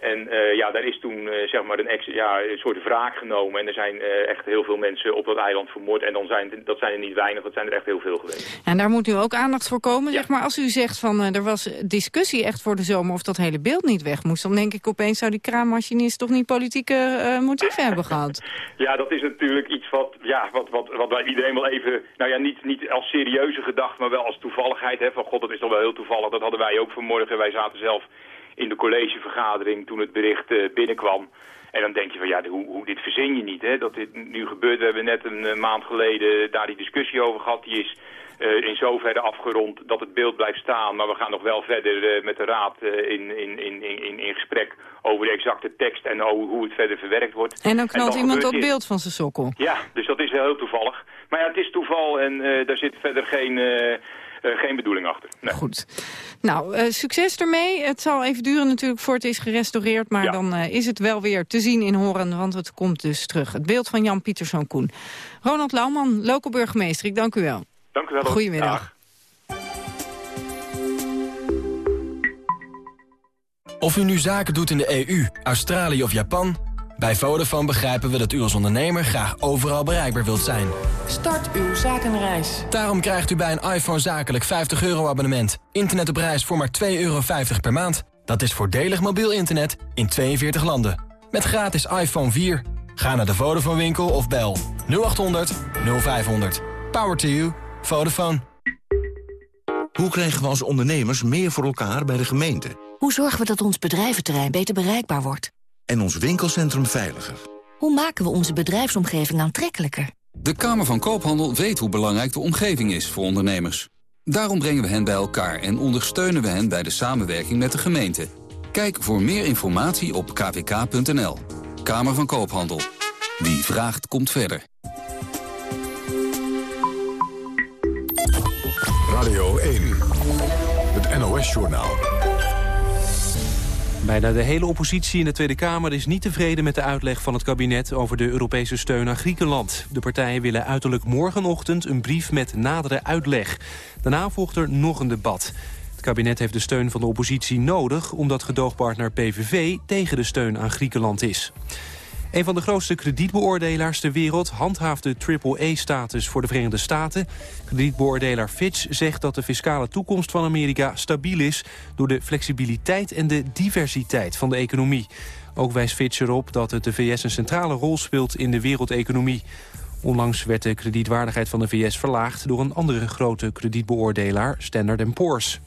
S15: En uh, ja, daar is toen uh, zeg maar een, ex, ja, een soort wraak genomen. En er zijn uh, echt heel veel mensen op dat eiland vermoord. En dan zijn, dat zijn er niet weinig, dat zijn er echt heel veel geweest.
S6: En daar moet nu ook aandacht voor komen. Ja. Zeg maar, als u zegt van er was discussie echt voor de zomer of dat hele beeld niet weg moest. Dan denk ik opeens zou die kraanmachinist toch niet politieke motieven hebben gehad.
S15: Ja, dat is natuurlijk iets wat, ja, wat, wat, wat wij iedereen wel even, nou ja, niet, niet als serieuze gedachte, maar wel als toevalligheid. Hè, van god, dat is toch wel heel toevallig. Dat hadden wij ook vanmorgen. Wij zaten zelf in de collegevergadering toen het bericht uh, binnenkwam. En dan denk je van ja, hoe, hoe, dit verzin je niet. Hè? Dat dit nu gebeurt. We hebben net een uh, maand geleden daar die discussie over gehad. Die is uh, in zoverre afgerond dat het beeld blijft staan. Maar we gaan nog wel verder uh, met de raad uh, in, in, in, in, in gesprek over de exacte tekst en hoe het verder verwerkt wordt.
S6: En dan knalt en dan iemand dat beeld van zijn sokkel.
S15: Ja, dus dat is heel toevallig. Maar ja, het is toeval en daar zit verder geen... Uh, geen bedoeling achter. Nee.
S6: Goed. Nou, uh, succes ermee. Het zal even duren natuurlijk voor het is gerestaureerd... maar ja. dan uh, is het wel weer te zien in Horen, want het komt dus terug. Het beeld van Jan Pieterszoon Koen. Ronald Lauwman, lokale burgemeester, ik dank u wel.
S15: Dank u wel.
S6: Goedemiddag.
S4: Dag. Of u nu zaken doet in de EU, Australië of Japan... Bij Vodafone begrijpen we dat u als ondernemer graag overal bereikbaar wilt zijn.
S16: Start uw zakenreis.
S4: Daarom krijgt u bij een iPhone zakelijk 50 euro abonnement. Internet op reis voor maar 2,50 euro per maand. Dat is voordelig mobiel internet in 42 landen. Met gratis iPhone 4. Ga naar de Vodafone winkel of bel 0800 0500. Power to you. Vodafone.
S17: Hoe krijgen we als ondernemers meer voor elkaar bij de gemeente?
S18: Hoe zorgen we dat ons bedrijventerrein beter bereikbaar wordt?
S17: En ons winkelcentrum veiliger?
S18: Hoe maken we onze bedrijfsomgeving aantrekkelijker?
S19: De Kamer van Koophandel weet hoe belangrijk de omgeving is voor ondernemers. Daarom brengen we hen bij elkaar en ondersteunen we hen bij de samenwerking met de gemeente. Kijk voor meer informatie op kvk.nl. Kamer van Koophandel. Wie vraagt, komt verder.
S1: Radio 1. Het NOS-journaal.
S2: Bijna de hele oppositie in de Tweede Kamer is niet tevreden met de uitleg van het kabinet over de Europese steun aan Griekenland. De partijen willen uiterlijk morgenochtend een brief met nadere uitleg. Daarna volgt er nog een debat. Het kabinet heeft de steun van de oppositie nodig... omdat gedoogpartner PVV tegen de steun aan Griekenland is. Een van de grootste kredietbeoordelaars ter wereld handhaaft de AAA-status voor de Verenigde Staten. Kredietbeoordelaar Fitch zegt dat de fiscale toekomst van Amerika stabiel is... door de flexibiliteit en de diversiteit van de economie. Ook wijst Fitch erop dat het de VS een centrale rol speelt in de wereldeconomie. Onlangs werd de kredietwaardigheid van de VS verlaagd... door een andere grote kredietbeoordelaar, Standard Poor's.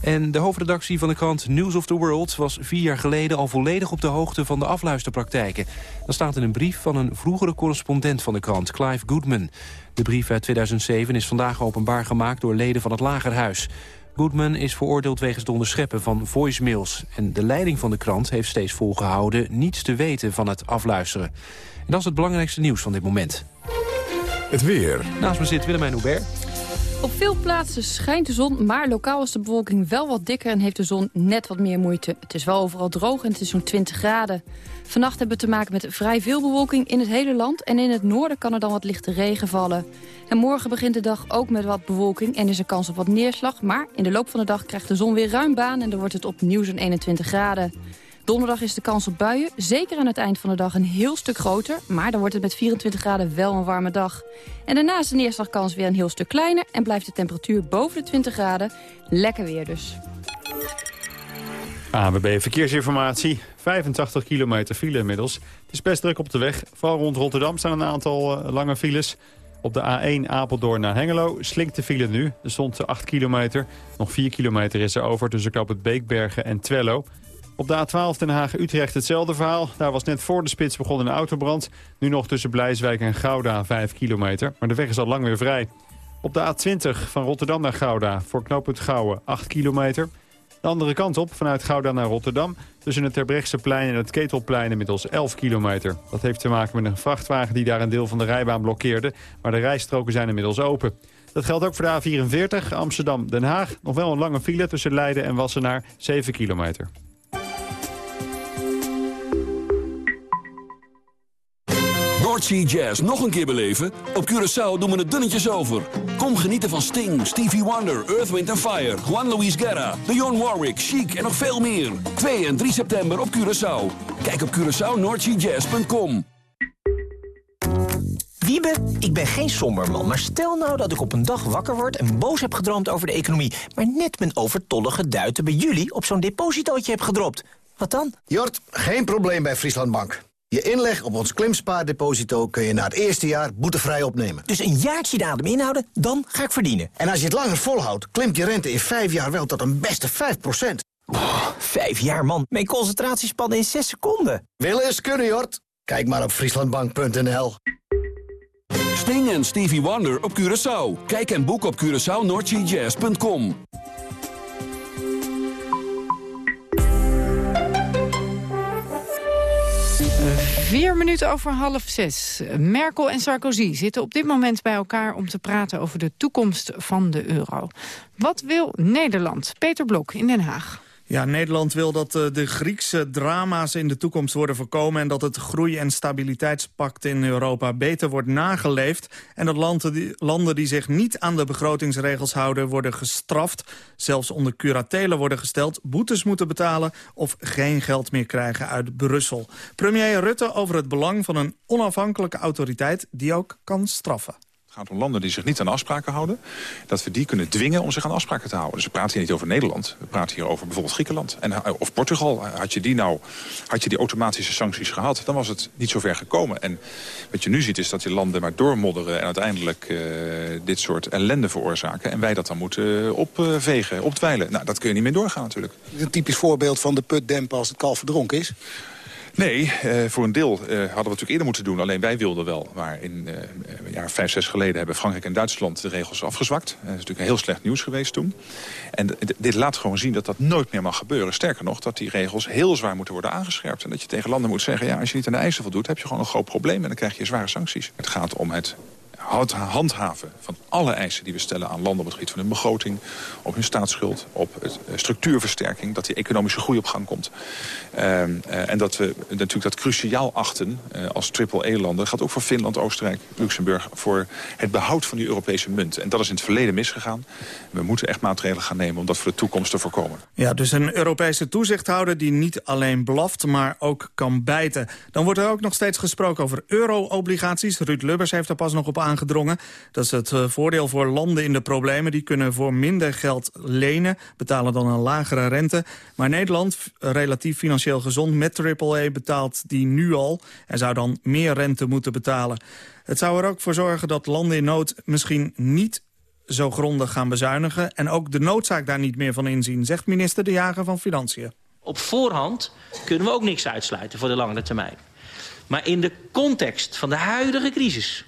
S2: En de hoofdredactie van de krant News of the World was vier jaar geleden al volledig op de hoogte van de afluisterpraktijken. Dat staat in een brief van een vroegere correspondent van de krant, Clive Goodman. De brief uit 2007 is vandaag openbaar gemaakt door leden van het Lagerhuis. Goodman is veroordeeld wegens het onderscheppen van voicemails. En de leiding van de krant heeft steeds volgehouden niets te weten van het afluisteren. En dat is het belangrijkste nieuws van dit moment.
S1: Het weer.
S2: Naast me zit Willemijn Hubert.
S20: Op veel plaatsen schijnt de zon, maar lokaal is de bewolking wel wat dikker... en heeft de zon net wat meer moeite. Het is wel overal droog en het is zo'n 20 graden. Vannacht hebben we te maken met vrij veel bewolking in het hele land... en in het noorden kan er dan wat lichte regen vallen. En morgen begint de dag ook met wat bewolking en is er kans op wat neerslag... maar in de loop van de dag krijgt de zon weer ruim baan... en dan wordt het opnieuw zo'n 21 graden. Donderdag is de kans op buien, zeker aan het eind van de dag, een heel stuk groter. Maar dan wordt het met 24 graden wel een warme dag. En daarna is de neerslagkans weer een heel stuk kleiner... en blijft de temperatuur boven de 20 graden. Lekker weer dus.
S3: ANWB Verkeersinformatie. 85 kilometer file inmiddels. Het is best druk op de weg. Vooral rond Rotterdam staan een aantal uh, lange files. Op de A1 Apeldoorn naar Hengelo slinkt de file nu. Er stond 8 kilometer. Nog 4 kilometer is er over tussen knap het Beekbergen en Twello. Op de A12 Den Haag-Utrecht hetzelfde verhaal. Daar was net voor de spits begonnen een autobrand. Nu nog tussen Blijswijk en Gouda 5 kilometer. Maar de weg is al lang weer vrij. Op de A20 van Rotterdam naar Gouda voor knooppunt Gouwen 8 kilometer. De andere kant op, vanuit Gouda naar Rotterdam... tussen het Terbrechtseplein en het Ketelplein inmiddels 11 kilometer. Dat heeft te maken met een vrachtwagen die daar een deel van de rijbaan blokkeerde... maar de rijstroken zijn inmiddels open. Dat geldt ook voor de A44 Amsterdam-Den Haag. Nog wel een lange file tussen Leiden en Wassenaar, 7 kilometer.
S21: Noordsea Jazz nog een keer beleven? Op Curaçao doen we het dunnetjes over. Kom genieten van Sting, Stevie Wonder, Earth, Wind Fire... Juan Luis Guerra, Dionne Warwick, Chic en nog veel meer. 2 en 3 september op Curaçao. Kijk op CuraçaoNoordseaJazz.com.
S22: Wiebe, ik ben geen somberman, maar stel nou dat ik op een dag wakker word... en boos heb gedroomd over de economie... maar net mijn overtollige duiten bij jullie op zo'n depositootje heb gedropt. Wat dan?
S23: Jort, geen probleem bij Frieslandbank. Je inleg op ons klimspaardeposito kun je na het eerste jaar boetevrij opnemen.
S22: Dus een jaartje de adem inhouden, dan ga ik verdienen.
S23: En als je het langer volhoudt, klimt je rente in vijf jaar wel tot een beste 5
S22: oh, Vijf jaar, man. Mijn concentratiespannen in zes seconden.
S23: Willen eens kunnen, Jort? Kijk maar op frieslandbank.nl.
S21: Sting en Stevie Wonder op Curaçao. Kijk en boek op CuraçaoNordGJazz.com.
S6: Vier minuten over half zes. Merkel en Sarkozy zitten op dit moment bij elkaar om te praten over de toekomst van de euro. Wat wil Nederland? Peter Blok in Den Haag.
S24: Ja, Nederland wil dat eh, de Griekse drama's in de toekomst worden voorkomen... en dat het groei- en stabiliteitspact in Europa beter wordt nageleefd... en dat landen die, landen die zich niet aan de begrotingsregels houden worden gestraft... zelfs onder curatelen worden gesteld, boetes moeten betalen... of geen geld meer krijgen uit Brussel. Premier Rutte over het belang van een onafhankelijke autoriteit die ook kan straffen.
S8: Het gaat om landen die zich niet aan afspraken houden. Dat we die kunnen dwingen om zich aan afspraken te houden. Dus we praten hier niet over Nederland. We praten hier over bijvoorbeeld Griekenland. En, eh, of Portugal. Had je, die nou, had je die automatische sancties gehad, dan was het niet zo ver gekomen. En wat je nu ziet is dat die landen maar doormodderen... en uiteindelijk uh, dit soort ellende veroorzaken. En wij dat dan moeten opvegen, opdwijlen. Nou, dat kun je niet meer doorgaan natuurlijk.
S7: Een typisch voorbeeld van de put dempen als het kalf verdronken is?
S8: Nee, uh, voor een deel uh, hadden we natuurlijk eerder moeten doen. Alleen wij wilden wel. Maar in uh, een jaar vijf, zes geleden hebben Frankrijk en Duitsland de regels afgezwakt. dat is natuurlijk heel slecht nieuws geweest toen. En dit laat gewoon zien dat dat nooit meer mag gebeuren. Sterker nog, dat die regels heel zwaar moeten worden aangescherpt. En dat je tegen landen moet zeggen, ja, als je niet aan de eisen voldoet... heb je gewoon een groot probleem en dan krijg je zware sancties. Het gaat om het handhaven van alle eisen die we stellen aan landen... op het gebied van hun begroting, op hun staatsschuld, op het, uh, structuurversterking... dat die economische groei op gang komt. Uh, uh, en dat we natuurlijk dat cruciaal achten uh, als triple-E-landen. Gaat ook voor Finland, Oostenrijk, Luxemburg... voor het behoud van die Europese munt. En dat is in het verleden misgegaan. We moeten echt maatregelen gaan nemen om dat voor de toekomst te voorkomen.
S24: Ja, dus een Europese toezichthouder die niet alleen blaft... maar ook kan bijten. Dan wordt er ook nog steeds gesproken over euro-obligaties. Ruud Lubbers heeft er pas nog op aangedrongen aangedrongen. Dat is het uh, voordeel voor landen in de problemen. Die kunnen voor minder geld lenen, betalen dan een lagere rente. Maar Nederland, relatief financieel gezond met AAA, betaalt die nu al... en zou dan meer rente moeten betalen. Het zou er ook voor zorgen dat landen in nood misschien niet zo grondig gaan bezuinigen... en ook de noodzaak daar niet meer van inzien, zegt minister De Jager van Financiën.
S25: Op voorhand kunnen we ook niks uitsluiten voor de langere termijn. Maar in de context van de huidige crisis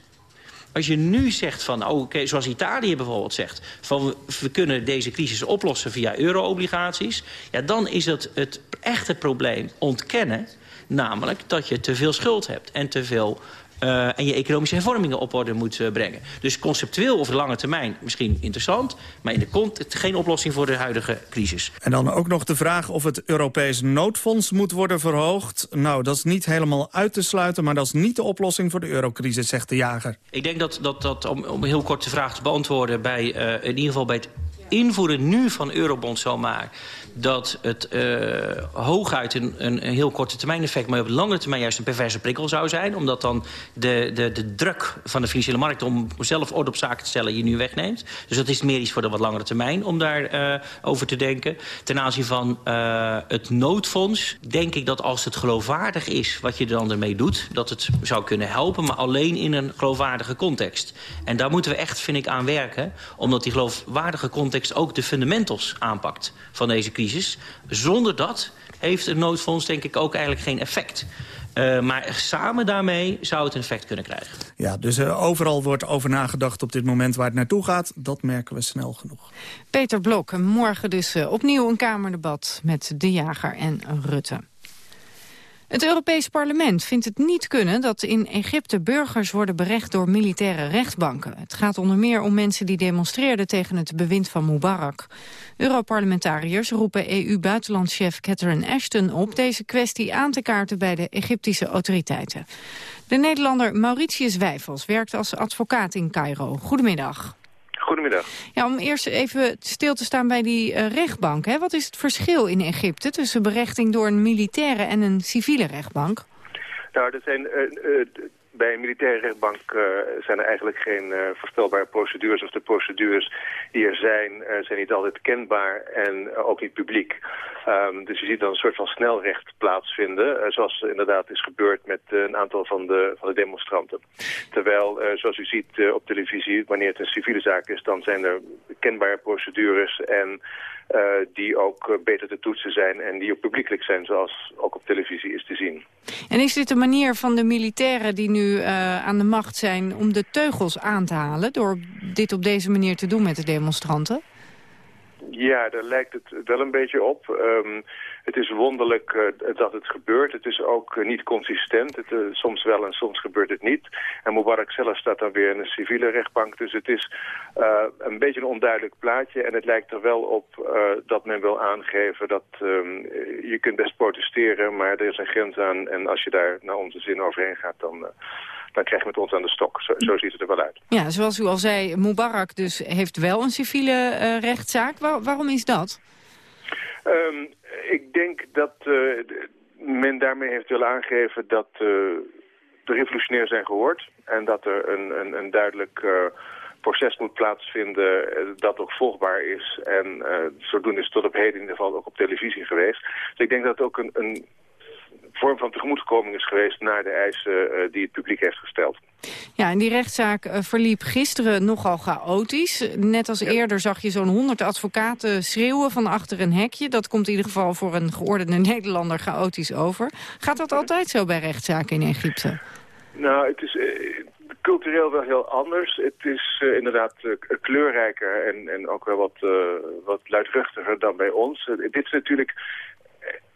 S25: als je nu zegt van, oh, okay, zoals Italië bijvoorbeeld zegt... van we kunnen deze crisis oplossen via euro-obligaties... ja, dan is het het echte probleem ontkennen... namelijk dat je te veel schuld hebt en te veel uh, en je economische hervormingen op orde moet uh, brengen. Dus conceptueel of de lange termijn misschien interessant... maar in de kont geen oplossing voor de huidige crisis.
S24: En dan ook nog de vraag of het Europees noodfonds moet worden verhoogd. Nou, dat is niet helemaal uit te sluiten... maar dat is niet de oplossing voor de eurocrisis, zegt de jager.
S25: Ik denk dat, dat, dat om, om heel kort de vraag te beantwoorden... Bij, uh, in ieder geval bij het invoeren nu van eurobond zomaar dat het uh, hooguit een, een, heel korte termijn effect... maar op lange termijn juist een perverse prikkel zou zijn. Omdat dan de, de, de druk van de financiële markt om zelf orde op zaken te stellen... je nu wegneemt. Dus dat is meer iets voor de wat langere termijn om daarover uh, over te denken. Ten aanzien van uh, het noodfonds denk ik dat als het geloofwaardig is... wat je dan ermee doet, dat het zou kunnen helpen... maar alleen in een geloofwaardige context. En daar moeten we echt, vind ik, aan werken. Omdat die geloofwaardige context ook de fundamentals aanpakt van deze crisis crisis. Zonder dat heeft het noodfonds denk ik ook eigenlijk geen effect. Uh, maar samen daarmee zou het een effect kunnen krijgen.
S24: Ja, dus uh, overal wordt over nagedacht op dit moment waar het naartoe gaat. Dat merken we snel genoeg.
S6: Peter Blok, morgen dus uh, opnieuw een Kamerdebat met De Jager en Rutte. Het Europees Parlement vindt het niet kunnen dat in Egypte burgers worden berecht door militaire rechtbanken. Het gaat onder meer om mensen die demonstreerden tegen het bewind van Mubarak. Europarlementariërs roepen EU-buitenlandchef Catherine Ashton op deze kwestie aan te kaarten bij de Egyptische autoriteiten. De Nederlander Mauritius Wijfels werkt als advocaat in Cairo. Goedemiddag.
S26: Goedemiddag.
S6: Ja, om eerst even stil te staan bij die uh, rechtbank. Hè? Wat is het verschil in Egypte tussen berechting door een militaire en een civiele rechtbank?
S26: Nou, er zijn uh, uh, bij een militaire rechtbank uh, zijn er eigenlijk geen uh, voorspelbare procedures. Of de procedures die er zijn, uh, zijn niet altijd kenbaar en ook niet publiek. Um, dus je ziet dan een soort van snelrecht plaatsvinden. zoals inderdaad is gebeurd met een aantal van de, van de demonstranten. Terwijl, zoals u ziet op televisie, wanneer het een civiele zaak is... dan zijn er kenbare procedures en die ook beter te toetsen zijn en die ook publiekelijk zijn, zoals ook op televisie is te zien.
S6: En is dit de manier van de militairen die nu aan de macht zijn om de teugels aan te halen, door dit op deze manier te doen met de demonstranten?
S26: Ja, daar lijkt het wel een beetje op. Um, het is wonderlijk uh, dat het gebeurt. Het is ook uh, niet consistent. Het, uh, soms wel en soms gebeurt het niet. En Mubarak zelf staat dan weer in een civiele rechtbank. Dus het is een beetje een onduidelijk plaatje. En het lijkt er wel op dat men wil aangeven dat um, je kunt best protesteren, maar er is een grens aan. En als je daar naar onze zin overheen gaat, dan dan krijg je met ons aan de stok. Zo, zo, ziet het er wel uit.
S6: Ja, zoals u al zei, Mubarak dus heeft wel een civiele uh, rechtszaak. Waar, waarom is dat?
S26: Um, ik denk dat uh, men daarmee heeft willen aangeven dat... Uh, de revolutionairs zijn gehoord en dat er een, een, een duidelijk proces moet plaatsvinden dat ook volgbaar is. En zodoende is het tot op heden in ieder geval ook op televisie geweest. Dus ik denk dat het ook een, een vorm van tegemoetkoming is geweest naar de eisen die het publiek heeft gesteld.
S6: Ja, en die rechtszaak verliep gisteren nogal chaotisch. Net als eerder zag je zo'n honderd advocaten schreeuwen van achter een hekje. Dat komt in ieder geval voor een geordende Nederlander chaotisch over. Gaat dat altijd zo bij rechtszaken in Egypte?
S26: Nou, het is cultureel wel heel anders. Het is uh, inderdaad uh, kleurrijker en, en ook wel wat, uh, wat luidruchtiger dan bij ons. dit is natuurlijk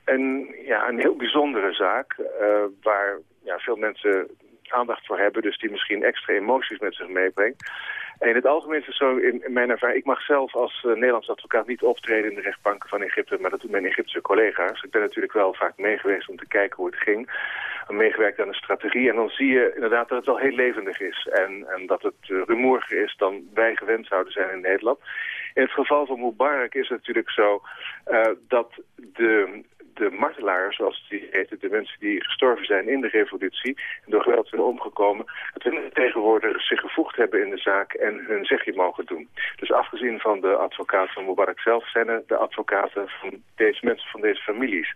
S26: een, ja, een heel bijzondere zaak waar ja, veel mensen aandacht voor hebben, dus die misschien extra emoties met zich meebrengt. En in het algemeen is het zo, in, mijn ervaring, ik mag zelf als uh, Nederlands advocaat niet optreden in de rechtbanken van Egypte, maar dat doen mijn Egyptische collega's. Ik ben natuurlijk wel vaak meegeweest om te kijken hoe het ging, meegewerkt aan de strategie. En dan zie je inderdaad dat het wel heel levendig is en, en dat het uh, rumoeriger is dan wij gewend zouden zijn in Nederland. In het geval van Mubarak is het natuurlijk zo dat de de martelaars, zoals die heten, de mensen die gestorven zijn in de revolutie en door geweld zijn omgekomen, dat hun tegenwoordig zich gevoegd hebben in de zaak en hun zegje mogen doen. Dus afgezien van de advocaten van Mubarak zelf zijn er de advocaten van deze mensen, van deze families.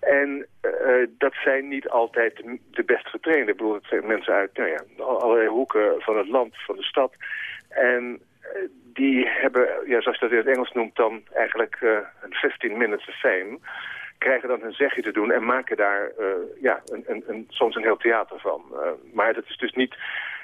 S26: En uh, dat zijn niet altijd de best getrainde. Ik bedoel, het zijn mensen uit nou ja, allerlei hoeken van het land, van de stad. En uh, die hebben, ja, zoals je dat in het Engels noemt, dan eigenlijk uh, een 15 minutes of fame krijgen dan hun zegje te doen en maken daar uh, ja, een, een, een, soms een heel theater van. Uh, maar het is dus niet,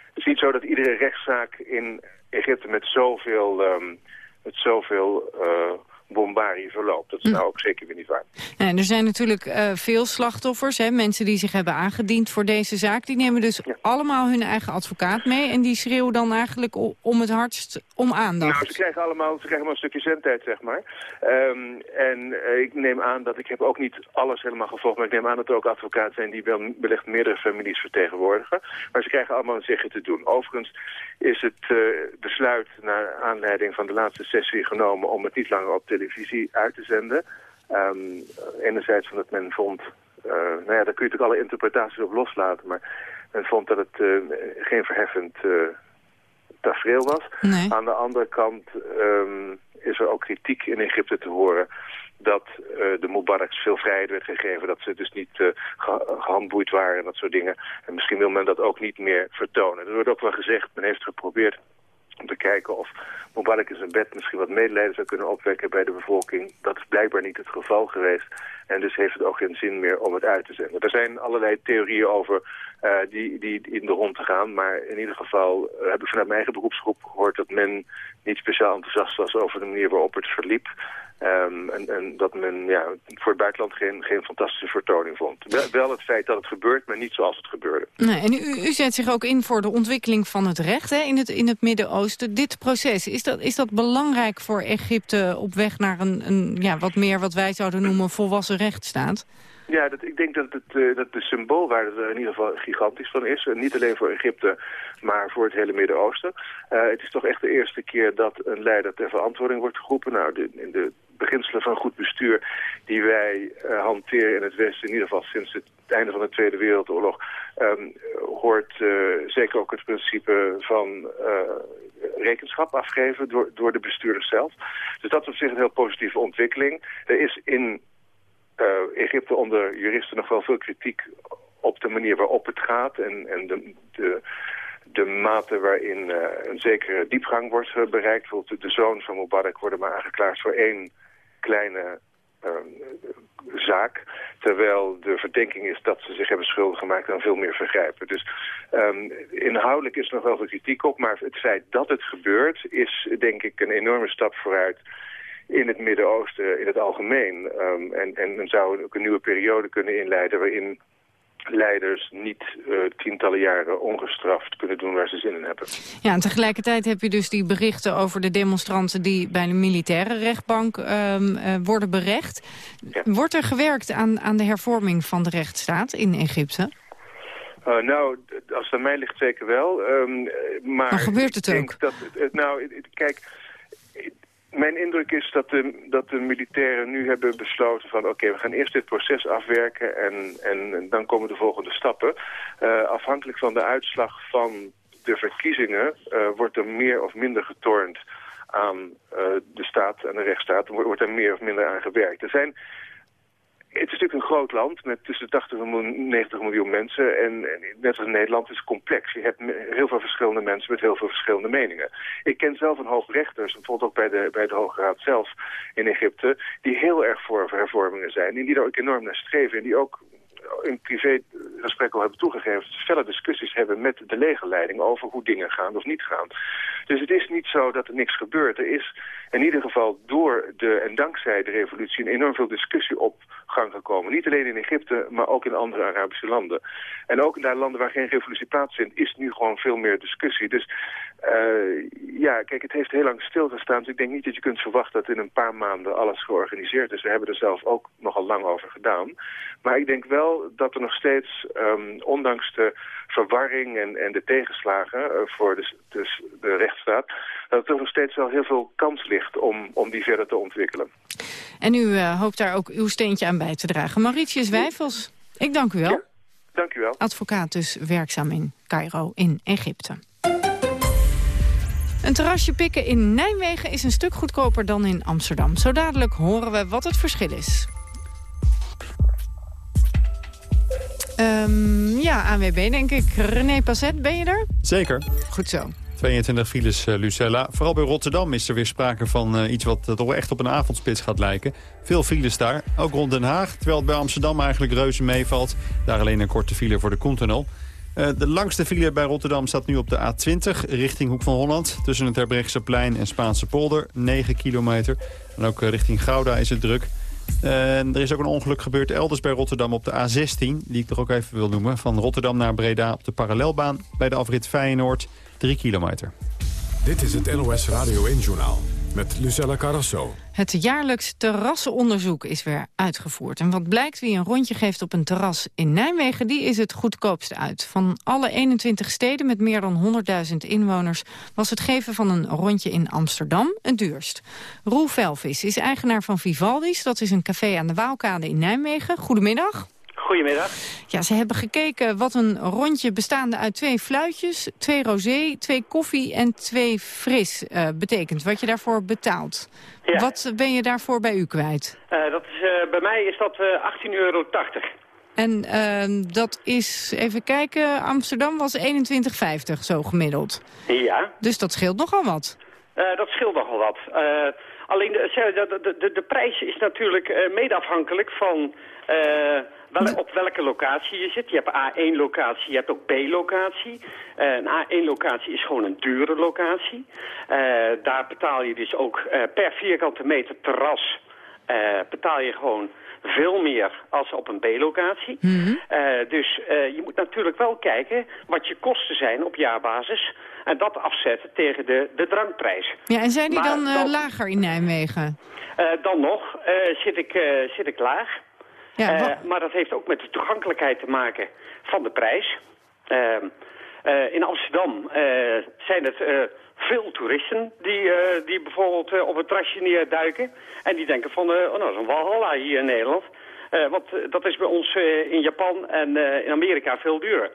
S26: het is niet zo dat iedere rechtszaak in Egypte met zoveel, um, met zoveel uh, bombarie verloopt. Dat is nou ook zeker weer niet waar.
S6: Er zijn natuurlijk uh, veel slachtoffers, hè, mensen die zich hebben aangediend voor deze zaak. Die nemen dus ja. allemaal hun eigen advocaat mee en die schreeuwen dan eigenlijk om het hardst om aandacht.
S26: Nou, ze krijgen allemaal, ze krijgen allemaal een stukje zendtijd, zeg maar. Um, en uh, ik neem aan dat, ik heb ook niet alles helemaal gevolgd, maar ik neem aan dat er ook advocaten zijn die wel wellicht meerdere families vertegenwoordigen. Maar ze krijgen allemaal een zegje te doen. Overigens is het uh, besluit naar aanleiding van de laatste sessie genomen om het niet langer op televisie uit te zenden. Um, enerzijds omdat men vond, uh, nou ja, daar kun je natuurlijk alle interpretaties op loslaten, maar men vond dat het uh, geen verheffend uh, tafereel was.
S6: Nee.
S26: Aan de andere kant um, is er ook kritiek in Egypte te horen dat uh, de Mubaraks veel vrijheid werd gegeven, dat ze dus niet uh, ge gehandboeid waren en dat soort dingen. En misschien wil men dat ook niet meer vertonen. Er wordt ook wel gezegd, men heeft geprobeerd om te kijken of Mubarak in zijn bed misschien wat medelijden zou kunnen opwekken bij de bevolking. Dat is blijkbaar niet het geval geweest. En dus heeft het ook geen zin meer om het uit te zenden. Er zijn allerlei theorieën over uh, die, die in de rond te gaan. Maar in ieder geval uh, heb ik vanuit mijn eigen beroepsgroep gehoord dat men niet speciaal enthousiast was over de manier waarop het verliep. Um, en, en, dat men ja, voor het buitenland geen, geen fantastische vertoning vond. Wel, wel, het feit dat het gebeurt, maar niet zoals het gebeurde.
S6: Nee, en u, u zet zich ook in voor de ontwikkeling van het recht hè, in het, in het Midden-Oosten. Dit proces, is dat, is dat belangrijk voor Egypte op weg naar een, een ja, wat meer wat wij zouden noemen volwassen rechtsstaat?
S26: Ja, dat, ik denk dat, het, uh, dat de symboolwaarde er in ieder geval gigantisch van is. En niet alleen voor Egypte, maar voor het hele Midden-Oosten. Uh, het is toch echt de eerste keer dat een leider ter verantwoording wordt geroepen. Nou, de, in de beginselen van goed bestuur die wij uh, hanteren in het Westen, in ieder geval sinds het einde van de Tweede Wereldoorlog, um, hoort uh, zeker ook het principe van uh, rekenschap afgeven door, door de bestuurders zelf. Dus dat is op zich een heel positieve ontwikkeling. Er is in Egypte onder juristen nog wel veel kritiek op de manier waarop het gaat en, en de, de, de mate waarin een zekere diepgang wordt bereikt. Bijvoorbeeld de zoon van Mubarak wordt maar aangeklaagd voor één kleine uh, zaak. Terwijl de verdenking is dat ze zich hebben schuldig gemaakt aan veel meer vergrijpen. Dus um, inhoudelijk is er nog wel veel kritiek op. Maar het feit dat het gebeurt is denk ik een enorme stap vooruit in het Midden-Oosten in het algemeen. Um, en, en zou ook een nieuwe periode kunnen inleiden waarin leiders niet uh, tientallen jaren ongestraft kunnen doen waar ze zin in hebben.
S6: Ja, en tegelijkertijd heb je dus die berichten over de demonstranten die bij de militaire rechtbank um, uh, worden berecht. Ja. Wordt er gewerkt aan, aan de hervorming van de rechtsstaat in Egypte?
S26: Uh, nou, als het aan mij ligt zeker wel. Um, maar,
S6: maar gebeurt het ook?
S26: Dat, nou, kijk Mijn indruk is dat de, dat de militairen nu hebben besloten van... oké, we gaan eerst dit proces afwerken en, en dan komen de volgende stappen. Uh, afhankelijk van de uitslag van de verkiezingen uh, wordt er meer of minder getornd aan uh, de staat en de rechtsstaat. Wordt er meer of minder aan gewerkt. Er zijn het is natuurlijk een groot land met tussen 80 en 90 miljoen mensen. En, net als Nederland is het complex. Je hebt heel veel verschillende mensen met heel veel verschillende meningen. Ik ken zelf een hoop rechters, bijvoorbeeld ook bij de, bij de Hoge Raad zelf in Egypte... die heel erg voor hervormingen zijn en die daar ook enorm naar streven. En die ook in privégesprek al hebben toegegeven... felle discussies hebben met de legerleiding over hoe dingen gaan of niet gaan. Dus het is niet zo dat er niks gebeurt. Er is in ieder geval door de en dankzij de revolutie... een enorm veel discussie op gang gekomen. Niet alleen in Egypte, maar ook in andere Arabische landen. En ook in de landen waar geen revolutie plaatsvindt... is nu gewoon veel meer discussie. Dus uh, ja, kijk, het heeft heel lang stilgestaan. Dus ik denk niet dat je kunt verwachten dat in een paar maanden alles georganiseerd is. We hebben er zelf ook nogal lang over gedaan. Maar ik denk wel dat er nog steeds, um, ondanks de verwarring en, en de tegenslagen uh, voor de, de, de rechtsstaat... dat er nog steeds wel heel veel kans ligt om, om die verder te ontwikkelen.
S6: En u uh, hoopt daar ook uw steentje aan bij te dragen. Mauritius Wijfels, ik dank u wel. Ja,
S26: dank u wel.
S6: Advocaat dus werkzaam in Cairo in Egypte. Een terrasje pikken in Nijmegen is een stuk goedkoper dan in Amsterdam. Zo dadelijk horen we wat het verschil is. Um, ja, ANWB denk ik. René Passet, ben je er?
S3: Zeker.
S6: Goed zo.
S3: 22 files, uh, Lucella. Vooral bij Rotterdam is er weer sprake van uh, iets wat uh, toch echt op een avondspits gaat lijken. Veel files daar, ook rond Den Haag. Terwijl het bij Amsterdam eigenlijk reuze meevalt. Daar alleen een korte file voor de Koentunnel. Uh, de langste file bij Rotterdam staat nu op de A20 richting Hoek van Holland. Tussen het Herbrechtseplein en Spaanse polder, 9 kilometer. En ook richting Gouda is het druk. Uh, er is ook een ongeluk gebeurd elders bij Rotterdam op de A16... die ik toch ook even wil noemen. Van Rotterdam naar Breda op de parallelbaan bij de afrit Feyenoord, 3 kilometer.
S1: Dit is het NOS Radio 1-journaal met Lucella Carrasso.
S6: Het jaarlijks terrassenonderzoek is weer uitgevoerd. En wat blijkt wie een rondje geeft op een terras in Nijmegen... die is het goedkoopst uit. Van alle 21 steden met meer dan 100.000 inwoners... was het geven van een rondje in Amsterdam het duurst. Roel Velvis is eigenaar van Vivaldi's. Dat is een café aan de Waalkade in Nijmegen. Goedemiddag.
S27: Goedemiddag.
S6: Ja, ze hebben gekeken wat een rondje bestaande uit twee fluitjes, twee rosé, twee koffie en twee fris uh, betekent. Wat je daarvoor betaalt. Ja. Wat ben je daarvoor bij u kwijt?
S27: Uh, dat is, uh, bij mij is dat 18,80 euro.
S6: En ehm, dat is, even kijken, Amsterdam was 21,50 zo gemiddeld.
S27: Ja.
S6: Dus dat scheelt nogal wat.
S27: dat scheelt nogal wat. alleen de, de, de, de, prijs is natuurlijk mede afhankelijk van wel, op welke locatie je zit. Je hebt A1-locatie, je hebt ook B-locatie. Uh, een A1-locatie is gewoon een dure locatie. Uh, daar betaal je dus ook uh, per vierkante meter terras... betaal je gewoon veel meer als op een B-locatie. Mm -hmm. dus je moet natuurlijk wel kijken wat je kosten zijn op jaarbasis... en dat afzetten tegen de, de drankprijs.
S6: Ja, en zijn die maar dan, dan lager in Nijmegen?
S27: dan nog zit, ik, zit ik laag. Ja, uh, maar dat heeft ook met de toegankelijkheid te maken van de prijs. Uh, uh, in Amsterdam zijn het veel toeristen die, die bijvoorbeeld op het trasje neerduiken. En die denken van, oh, nou, dat is een walhalla hier in Nederland. want dat is bij ons in Japan en in Amerika veel duurder.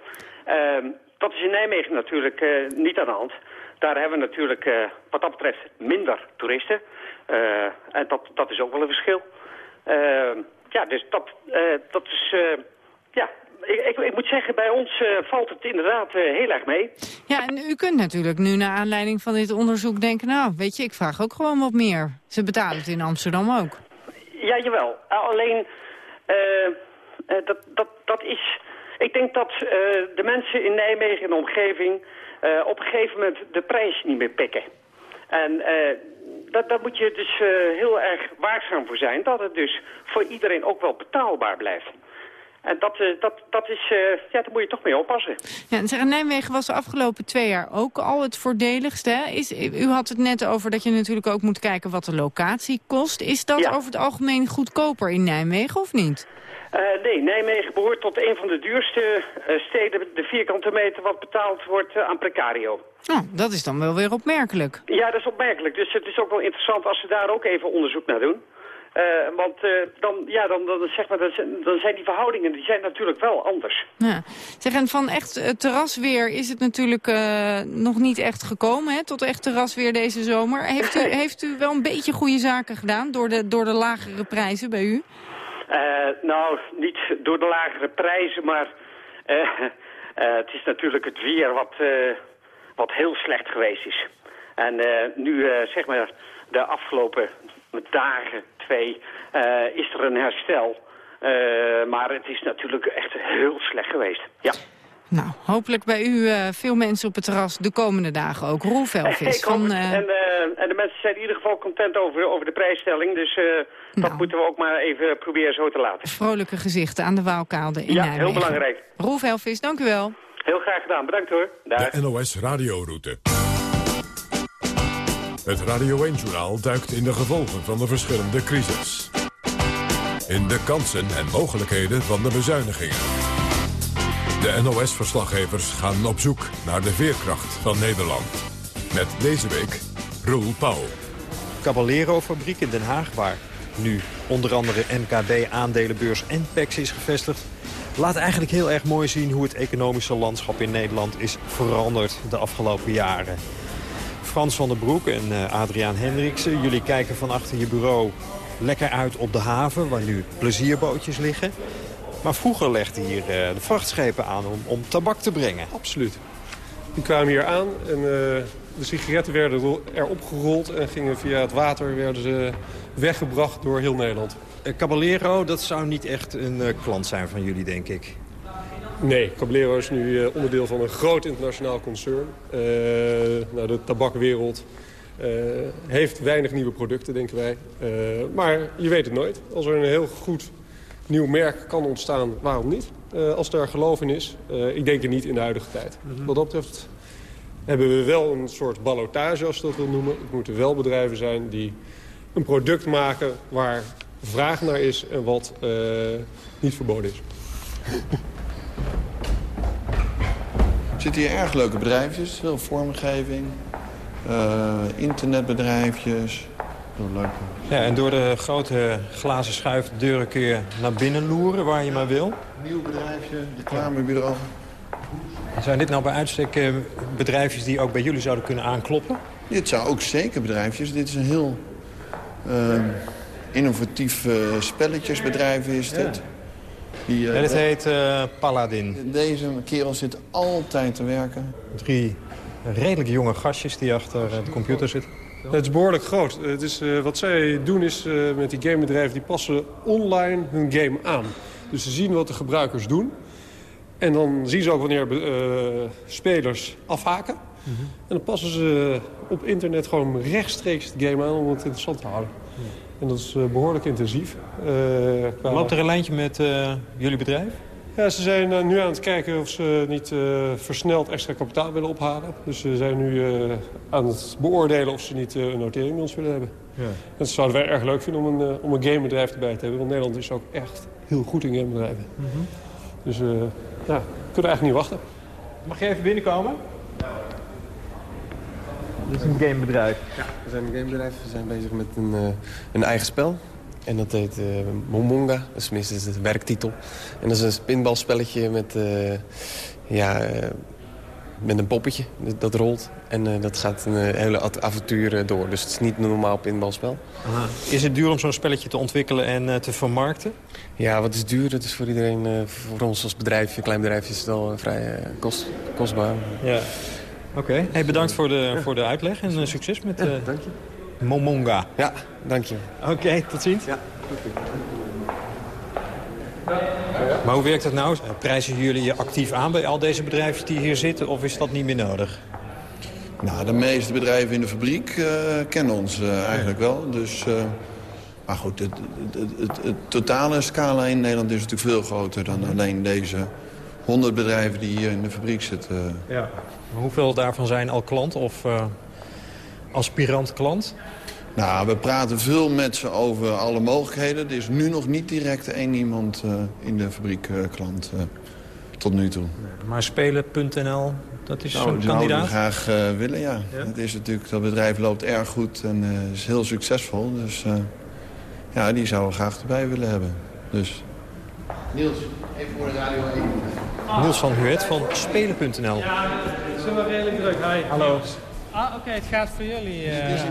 S27: Ehm, dat is in Nijmegen natuurlijk niet aan de hand. Daar hebben we natuurlijk wat dat betreft minder toeristen. en dat, dat is ook wel een verschil. Ja, dus dat, uh, dat is... Uh, ja, ik, ik, ik, moet zeggen, bij ons uh, valt het inderdaad heel erg mee.
S6: Ja, en u kunt natuurlijk nu naar aanleiding van dit onderzoek denken... nou, weet je, ik vraag ook gewoon wat meer. Ze betalen het in Amsterdam ook.
S27: Ja, jawel. Alleen, dat, dat, dat is... Ik denk dat de mensen in Nijmegen en de omgeving... op een gegeven moment de prijs niet meer pikken. En dat, daar moet je dus uh, heel erg waakzaam voor zijn... dat het dus voor iedereen ook wel betaalbaar blijft. En dat, uh, dat, dat is, uh, ja, daar moet je toch mee oppassen.
S6: Ja, en zeggen, Nijmegen was de afgelopen twee jaar ook al het voordeligste. Hè? Is, u had het net over dat je natuurlijk ook moet kijken wat de locatie kost. Is dat over het algemeen goedkoper in Nijmegen of niet?
S27: Uh, nee, Nijmegen behoort tot een van de duurste steden, de vierkante meter wat betaald wordt aan precario.
S6: Oh, dat is dan wel weer opmerkelijk.
S27: Ja, dat is opmerkelijk. Dus het is ook wel interessant als ze daar ook even onderzoek naar doen. Uh, want uh, dan, ja, dan, dan, zeg maar, dan zijn die verhoudingen die zijn natuurlijk wel anders.
S6: Ja. Zeg, en van echt uh, terrasweer is het natuurlijk nog niet echt gekomen, hè, tot echt terrasweer deze zomer. Heeft u, heeft u wel een beetje goede zaken gedaan door de, door de lagere prijzen bij u?
S27: nou, niet door de lagere prijzen, maar het is natuurlijk het weer wat, wat heel slecht geweest is. En nu, zeg maar, de afgelopen dagen, twee, uh, is er een herstel. Uh, maar het is natuurlijk echt heel slecht geweest. Ja.
S6: Nou, hopelijk bij u uh, veel mensen op het terras de komende dagen ook. Roel Velvis.
S27: van, en, en, de mensen zijn in ieder geval content over, over de prijsstelling. Dus dat nou. moeten we ook maar even proberen zo te laten.
S6: Vrolijke gezichten aan de Waalkade in
S27: ja,
S6: Nijmegen.
S27: heel belangrijk.
S6: Roel Velvis, dank u wel.
S27: Heel graag gedaan. Bedankt hoor.
S1: Daar. De NOS Radioroute. Het Radio 1-journaal duikt in de gevolgen van de verschillende crisis. In de kansen en mogelijkheden van de bezuinigingen. De NOS-verslaggevers gaan op zoek naar de veerkracht van Nederland. Met deze week Roel Pauw.
S28: Caballero-fabriek in Den Haag, waar nu onder andere NKB, aandelenbeurs en PEX is gevestigd... laat eigenlijk heel erg mooi zien hoe het economische landschap in Nederland is veranderd de afgelopen jaren. Frans van der Broek en uh, Adriaan Hendriksen. Jullie kijken van achter je bureau lekker uit op de haven... waar nu plezierbootjes liggen. Maar vroeger legden hier uh, de vrachtschepen aan om, om tabak te brengen.
S29: Absoluut. Die kwamen hier aan en uh, de sigaretten werden erop gerold... en gingen via het water werden ze weggebracht door heel Nederland.
S28: Caballero, dat zou niet echt een klant zijn van jullie, denk ik.
S29: Nee, Caballero is nu uh, onderdeel van een groot internationaal concern. Uh, nou, de tabakwereld uh, heeft weinig nieuwe producten, denken wij. maar je weet het nooit. Als er een heel goed nieuw merk kan ontstaan, waarom niet? als daar geloof in is. ik denk er niet in de huidige tijd. Mm -hmm. Wat dat betreft hebben we wel een soort ballotage, als je dat wil noemen. Het moeten wel bedrijven zijn die een product maken waar vraag naar is en wat niet verboden is.
S30: zitten hier erg leuke bedrijfjes. Veel vormgeving, uh, internetbedrijfjes. Heel leuk.
S28: Ja, en door de grote glazen schuifdeuren kun je naar binnen loeren waar je maar wil.
S30: Nieuw bedrijfje, reclamebureau.
S28: Zijn dit nou bij uitstek uh, bedrijfjes die ook bij jullie zouden kunnen aankloppen?
S30: Dit zou ook zeker bedrijfjes. Dit is een heel uh, innovatief spelletjesbedrijf is dit.
S28: Die, uh, dit heet uh, Paladin.
S30: Deze kerel zit altijd te werken.
S28: Drie redelijk jonge gastjes die achter de computer zitten.
S29: Het is behoorlijk groot. Het is, uh, wat zij doen is met die gamebedrijven... die passen online hun game aan. Dus ze zien wat de gebruikers doen. En dan zien ze ook wanneer spelers afhaken. Mm -hmm. En dan passen ze op internet gewoon rechtstreeks de game aan... om het interessant te houden. En dat is behoorlijk intensief.
S28: Uh, Loopt er een lijntje met uh, jullie bedrijf?
S29: Ja, ze zijn uh, nu aan het kijken of ze niet versneld extra kapitaal willen ophalen. Dus ze zijn nu aan het beoordelen of ze niet een notering bij ons willen hebben. Ja. Dat zouden wij erg leuk vinden om een, om een gamebedrijf erbij te hebben. Want Nederland is ook echt heel goed in gamebedrijven. Mm -hmm. Dus ja, we kunnen eigenlijk niet wachten.
S28: Mag je even binnenkomen? Dit is een gamebedrijf.
S31: Ja, we zijn een gamebedrijf. We zijn bezig met een, uh, een eigen spel. En dat heet uh, Momonga. Dus tenminste is het werktitel. En dat is een spinbalspelletje met, uh, ja, met een poppetje. Dat rolt. En dat gaat een hele avontuur door. Dus het is niet een normaal pinbalspel.
S28: Aha. Is het duur om zo'n spelletje te ontwikkelen en te vermarkten?
S31: Ja, wat is duur? Het is voor iedereen, voor ons als bedrijfje, klein bedrijfje, is het al vrij kost, kostbaar.
S28: Ja. Oké, okay. hey, bedankt voor de, voor de uitleg en uh, succes met uh,
S31: ja, dank je.
S28: Momonga.
S31: Ja, dank je.
S28: Oké, okay, tot ziens.
S31: Ja,
S28: Maar hoe werkt dat nou? Prijzen jullie je actief aan bij al deze bedrijven die hier zitten of is dat niet meer nodig?
S30: Nou, de meeste bedrijven in de fabriek uh, kennen ons eigenlijk wel. Dus Maar goed, het, het, het, totale scala in Nederland is natuurlijk veel groter... dan alleen deze 100 bedrijven die hier in de fabriek zitten.
S28: Ja. Hoeveel daarvan zijn al klant of uh, aspirant klant?
S30: Nou, we praten veel met ze over alle mogelijkheden. Er is nu nog niet direct één iemand uh, in de fabriek uh, klant tot nu toe.
S28: Maar spelen.nl, dat is
S30: nou,
S28: een kandidaat?
S30: Dat zouden we graag willen, ja. ja. Het is natuurlijk, dat bedrijf loopt erg goed en is heel succesvol. Dus ja, die zouden we graag erbij willen hebben. Dus.
S32: Niels, even voor de radio 1.
S28: Niels van Huet van Spelen.nl.
S33: Is wel redelijk druk. Hi.
S28: Hallo.
S33: Ah, oké, het gaat voor jullie. Uh...
S30: Dus,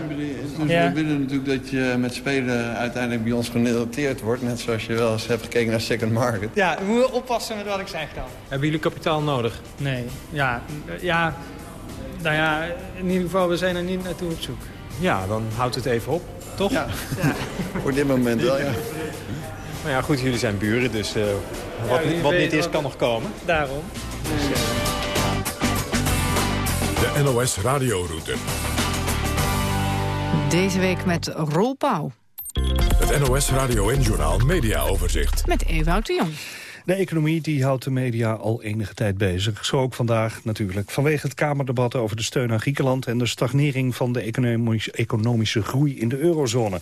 S30: dus ja. we willen natuurlijk dat je met spelen uiteindelijk bij ons genoteerd wordt. Net zoals je wel eens hebt gekeken naar Second Market.
S33: Ja, we moeten oppassen met wat ik zeg dan.
S28: Hebben jullie kapitaal nodig?
S33: Nee, ja, ja, nou ja, in ieder geval, we zijn er niet naartoe op zoek.
S28: Ja, dan houdt het even op, toch?
S33: Ja. ja.
S30: Voor dit moment wel, ja.
S28: Maar ja, goed, jullie zijn buren, dus uh, wat, ja, wat niet is, kan nog komen.
S33: Daarom. Dus, uh...
S1: De NOS Radioroute.
S6: Deze week met Roel Pauw.
S1: Het NOS Radio en Journaal Media Overzicht.
S6: Met Ewout de Jong.
S34: De economie die houdt de media al enige tijd bezig. Zo ook vandaag natuurlijk. Vanwege het Kamerdebat over de steun aan Griekenland... en de stagnering van de economische groei in de eurozone.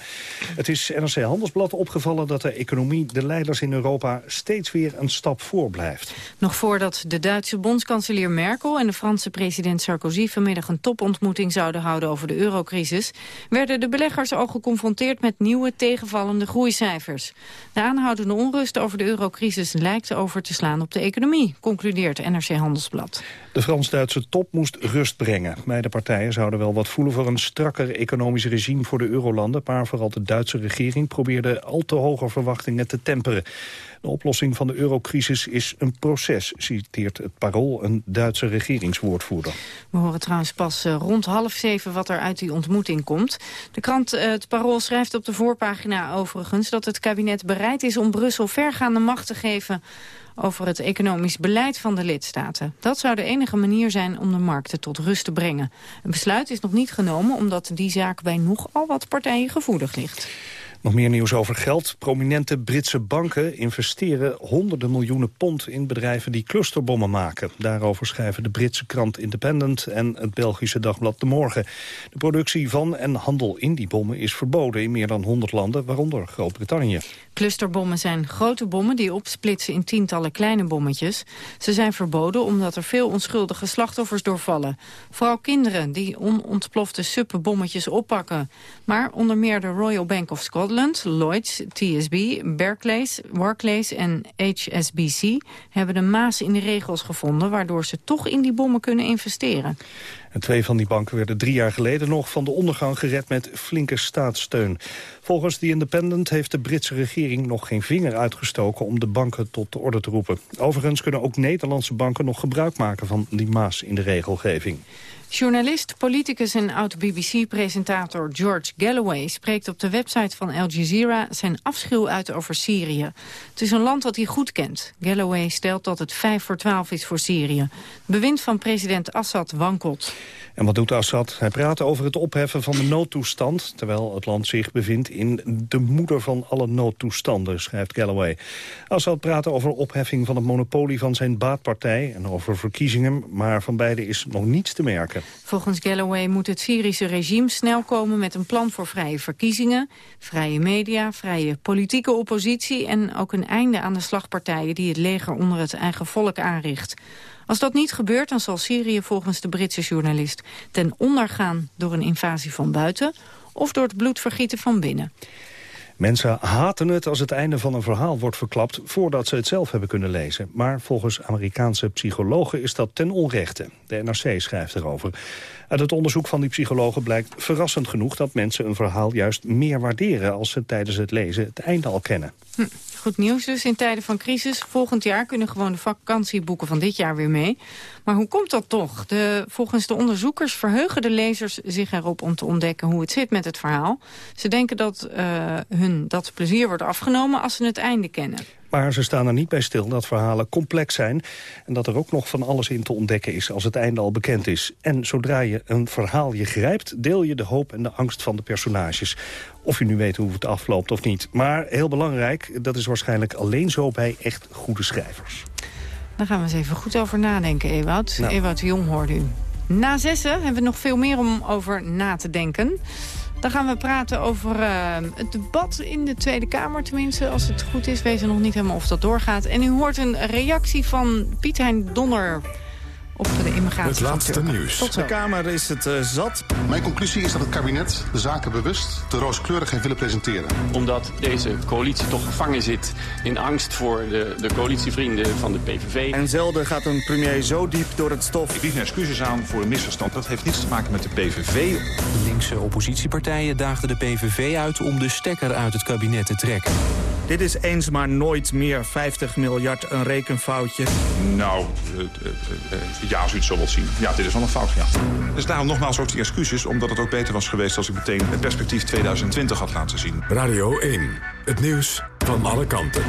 S34: Het is NRC Handelsblad opgevallen dat de economie... de leiders in Europa steeds weer een stap voor blijft.
S6: Nog voordat de Duitse bondskanselier Merkel... en de Franse president Sarkozy vanmiddag een topontmoeting zouden houden... over de eurocrisis... werden de beleggers al geconfronteerd met nieuwe tegenvallende groeicijfers. De aanhoudende onrust over de eurocrisis over te slaan op de economie, concludeert NRC Handelsblad.
S34: De Frans-Duitse top moest rust brengen. Beide partijen zouden wel wat voelen voor een strakker economisch regime voor de eurolanden, maar vooral de Duitse regering probeerde al te hoge verwachtingen te temperen. De oplossing van de eurocrisis is een proces, citeert het Parool, een Duitse regeringswoordvoerder.
S6: We horen trouwens pas eh, rond half zeven wat er uit die ontmoeting komt. De krant eh, Het Parool schrijft op de voorpagina overigens dat het kabinet bereid is om Brussel vergaande macht te geven over het economisch beleid van de lidstaten. Dat zou de enige manier zijn om de markten tot rust te brengen. Een besluit is nog niet genomen omdat die zaak bij nogal wat partijen gevoelig ligt.
S34: Nog meer nieuws over geld. Prominente Britse banken investeren honderden miljoenen pond in bedrijven die clusterbommen maken. Daarover schrijven de Britse krant Independent en het Belgische dagblad De Morgen. De productie van en handel in die bommen is verboden in meer dan 100 landen, waaronder Groot-Brittannië.
S6: Clusterbommen zijn grote bommen die opsplitsen in tientallen kleine bommetjes. Ze zijn verboden omdat er veel onschuldige slachtoffers doorvallen. Vooral kinderen die onontplofte suppenbommetjes oppakken. Maar onder meer de Royal Bank of Scotland Lloyds, TSB, Barclays, Barclays en HSBC hebben de maas in de regels gevonden... waardoor ze toch in die bommen kunnen investeren.
S34: En twee van die banken werden drie jaar geleden nog van de ondergang gered met flinke staatssteun. Volgens The Independent heeft de Britse regering nog geen vinger uitgestoken om de banken tot de orde te roepen. Overigens kunnen ook Nederlandse banken nog gebruik maken van die maas in de regelgeving.
S6: Journalist, politicus en oud-BBC-presentator George Galloway... spreekt op de website van Al Jazeera zijn afschuw uit over Syrië. Het is een land dat hij goed kent. Galloway stelt dat het 5 voor 12 is voor Syrië. Bewind van president Assad wankelt.
S34: En wat doet Assad? Hij praat over het opheffen van de noodtoestand... terwijl het land zich bevindt in de moeder van alle noodtoestanden, schrijft Galloway. Assad praat over opheffing van het monopolie van zijn baatpartij... en over verkiezingen, maar van beide is nog niets te merken.
S6: Volgens Galloway moet het Syrische regime snel komen met een plan voor vrije verkiezingen... vrije media, vrije politieke oppositie... en ook een einde aan de slagpartijen die het leger onder het eigen volk aanricht. Als dat niet gebeurt, dan zal Syrië volgens de Britse journalist ten onder gaan door een invasie van buiten of door het bloedvergieten van binnen.
S34: Mensen haten het als het einde van een verhaal wordt verklapt... voordat ze het zelf hebben kunnen lezen. Maar volgens Amerikaanse psychologen is dat ten onrechte. De NRC schrijft erover. Uit het onderzoek van die psychologen blijkt verrassend genoeg... dat mensen een verhaal juist meer waarderen... als ze tijdens het lezen het einde al kennen.
S6: Hm. Goed nieuws dus in tijden van crisis. Volgend jaar kunnen gewoon de vakantieboeken van dit jaar weer mee. Maar hoe komt dat toch? De, volgens de onderzoekers verheugen de lezers zich erop om te ontdekken hoe het zit met het verhaal. Ze denken dat hun hun dat plezier wordt afgenomen als ze het einde kennen.
S34: Maar ze staan er niet bij stil dat verhalen complex zijn... en dat er ook nog van alles in te ontdekken is als het einde al bekend is. En zodra je een verhaal je grijpt, deel je de hoop en de angst van de personages. Of je nu weet hoe het afloopt of niet. Maar heel belangrijk, dat is waarschijnlijk alleen zo bij echt goede schrijvers.
S6: Daar gaan we eens even goed over nadenken, Ewout. Nou. Ewout Jong hoorde u. Na zessen hebben we nog veel meer om over na te denken. Dan gaan we praten over uh, het debat in de Tweede Kamer. Tenminste, als het goed is, weten we nog niet helemaal of dat doorgaat. En u hoort een reactie van Piet Hein Donner op de immigratie.
S1: Het laatste nieuws.
S24: Tot de Kamer is het uh, zat.
S35: Mijn conclusie is dat het kabinet de zaken bewust te rooskleurig heeft willen presenteren.
S36: Omdat deze coalitie toch gevangen zit in angst voor de, de coalitievrienden van de PVV.
S24: En zelden gaat een premier zo diep door het stof.
S8: Ik bied excuses aan voor een misverstand. Dat heeft niets te maken met de PVV.
S2: De linkse oppositiepartijen daagden de PVV uit om de stekker uit het kabinet te trekken.
S24: Dit is eens maar nooit meer 50 miljard een rekenfoutje.
S8: Nou, uh, uh, ja, als u het zo wilt zien. Ja, dit is wel een fout, ja. Dus daarom nogmaals ook die excuses... omdat het ook beter was geweest als ik meteen het perspectief 2020 had laten zien.
S1: Radio 1, het nieuws van alle kanten.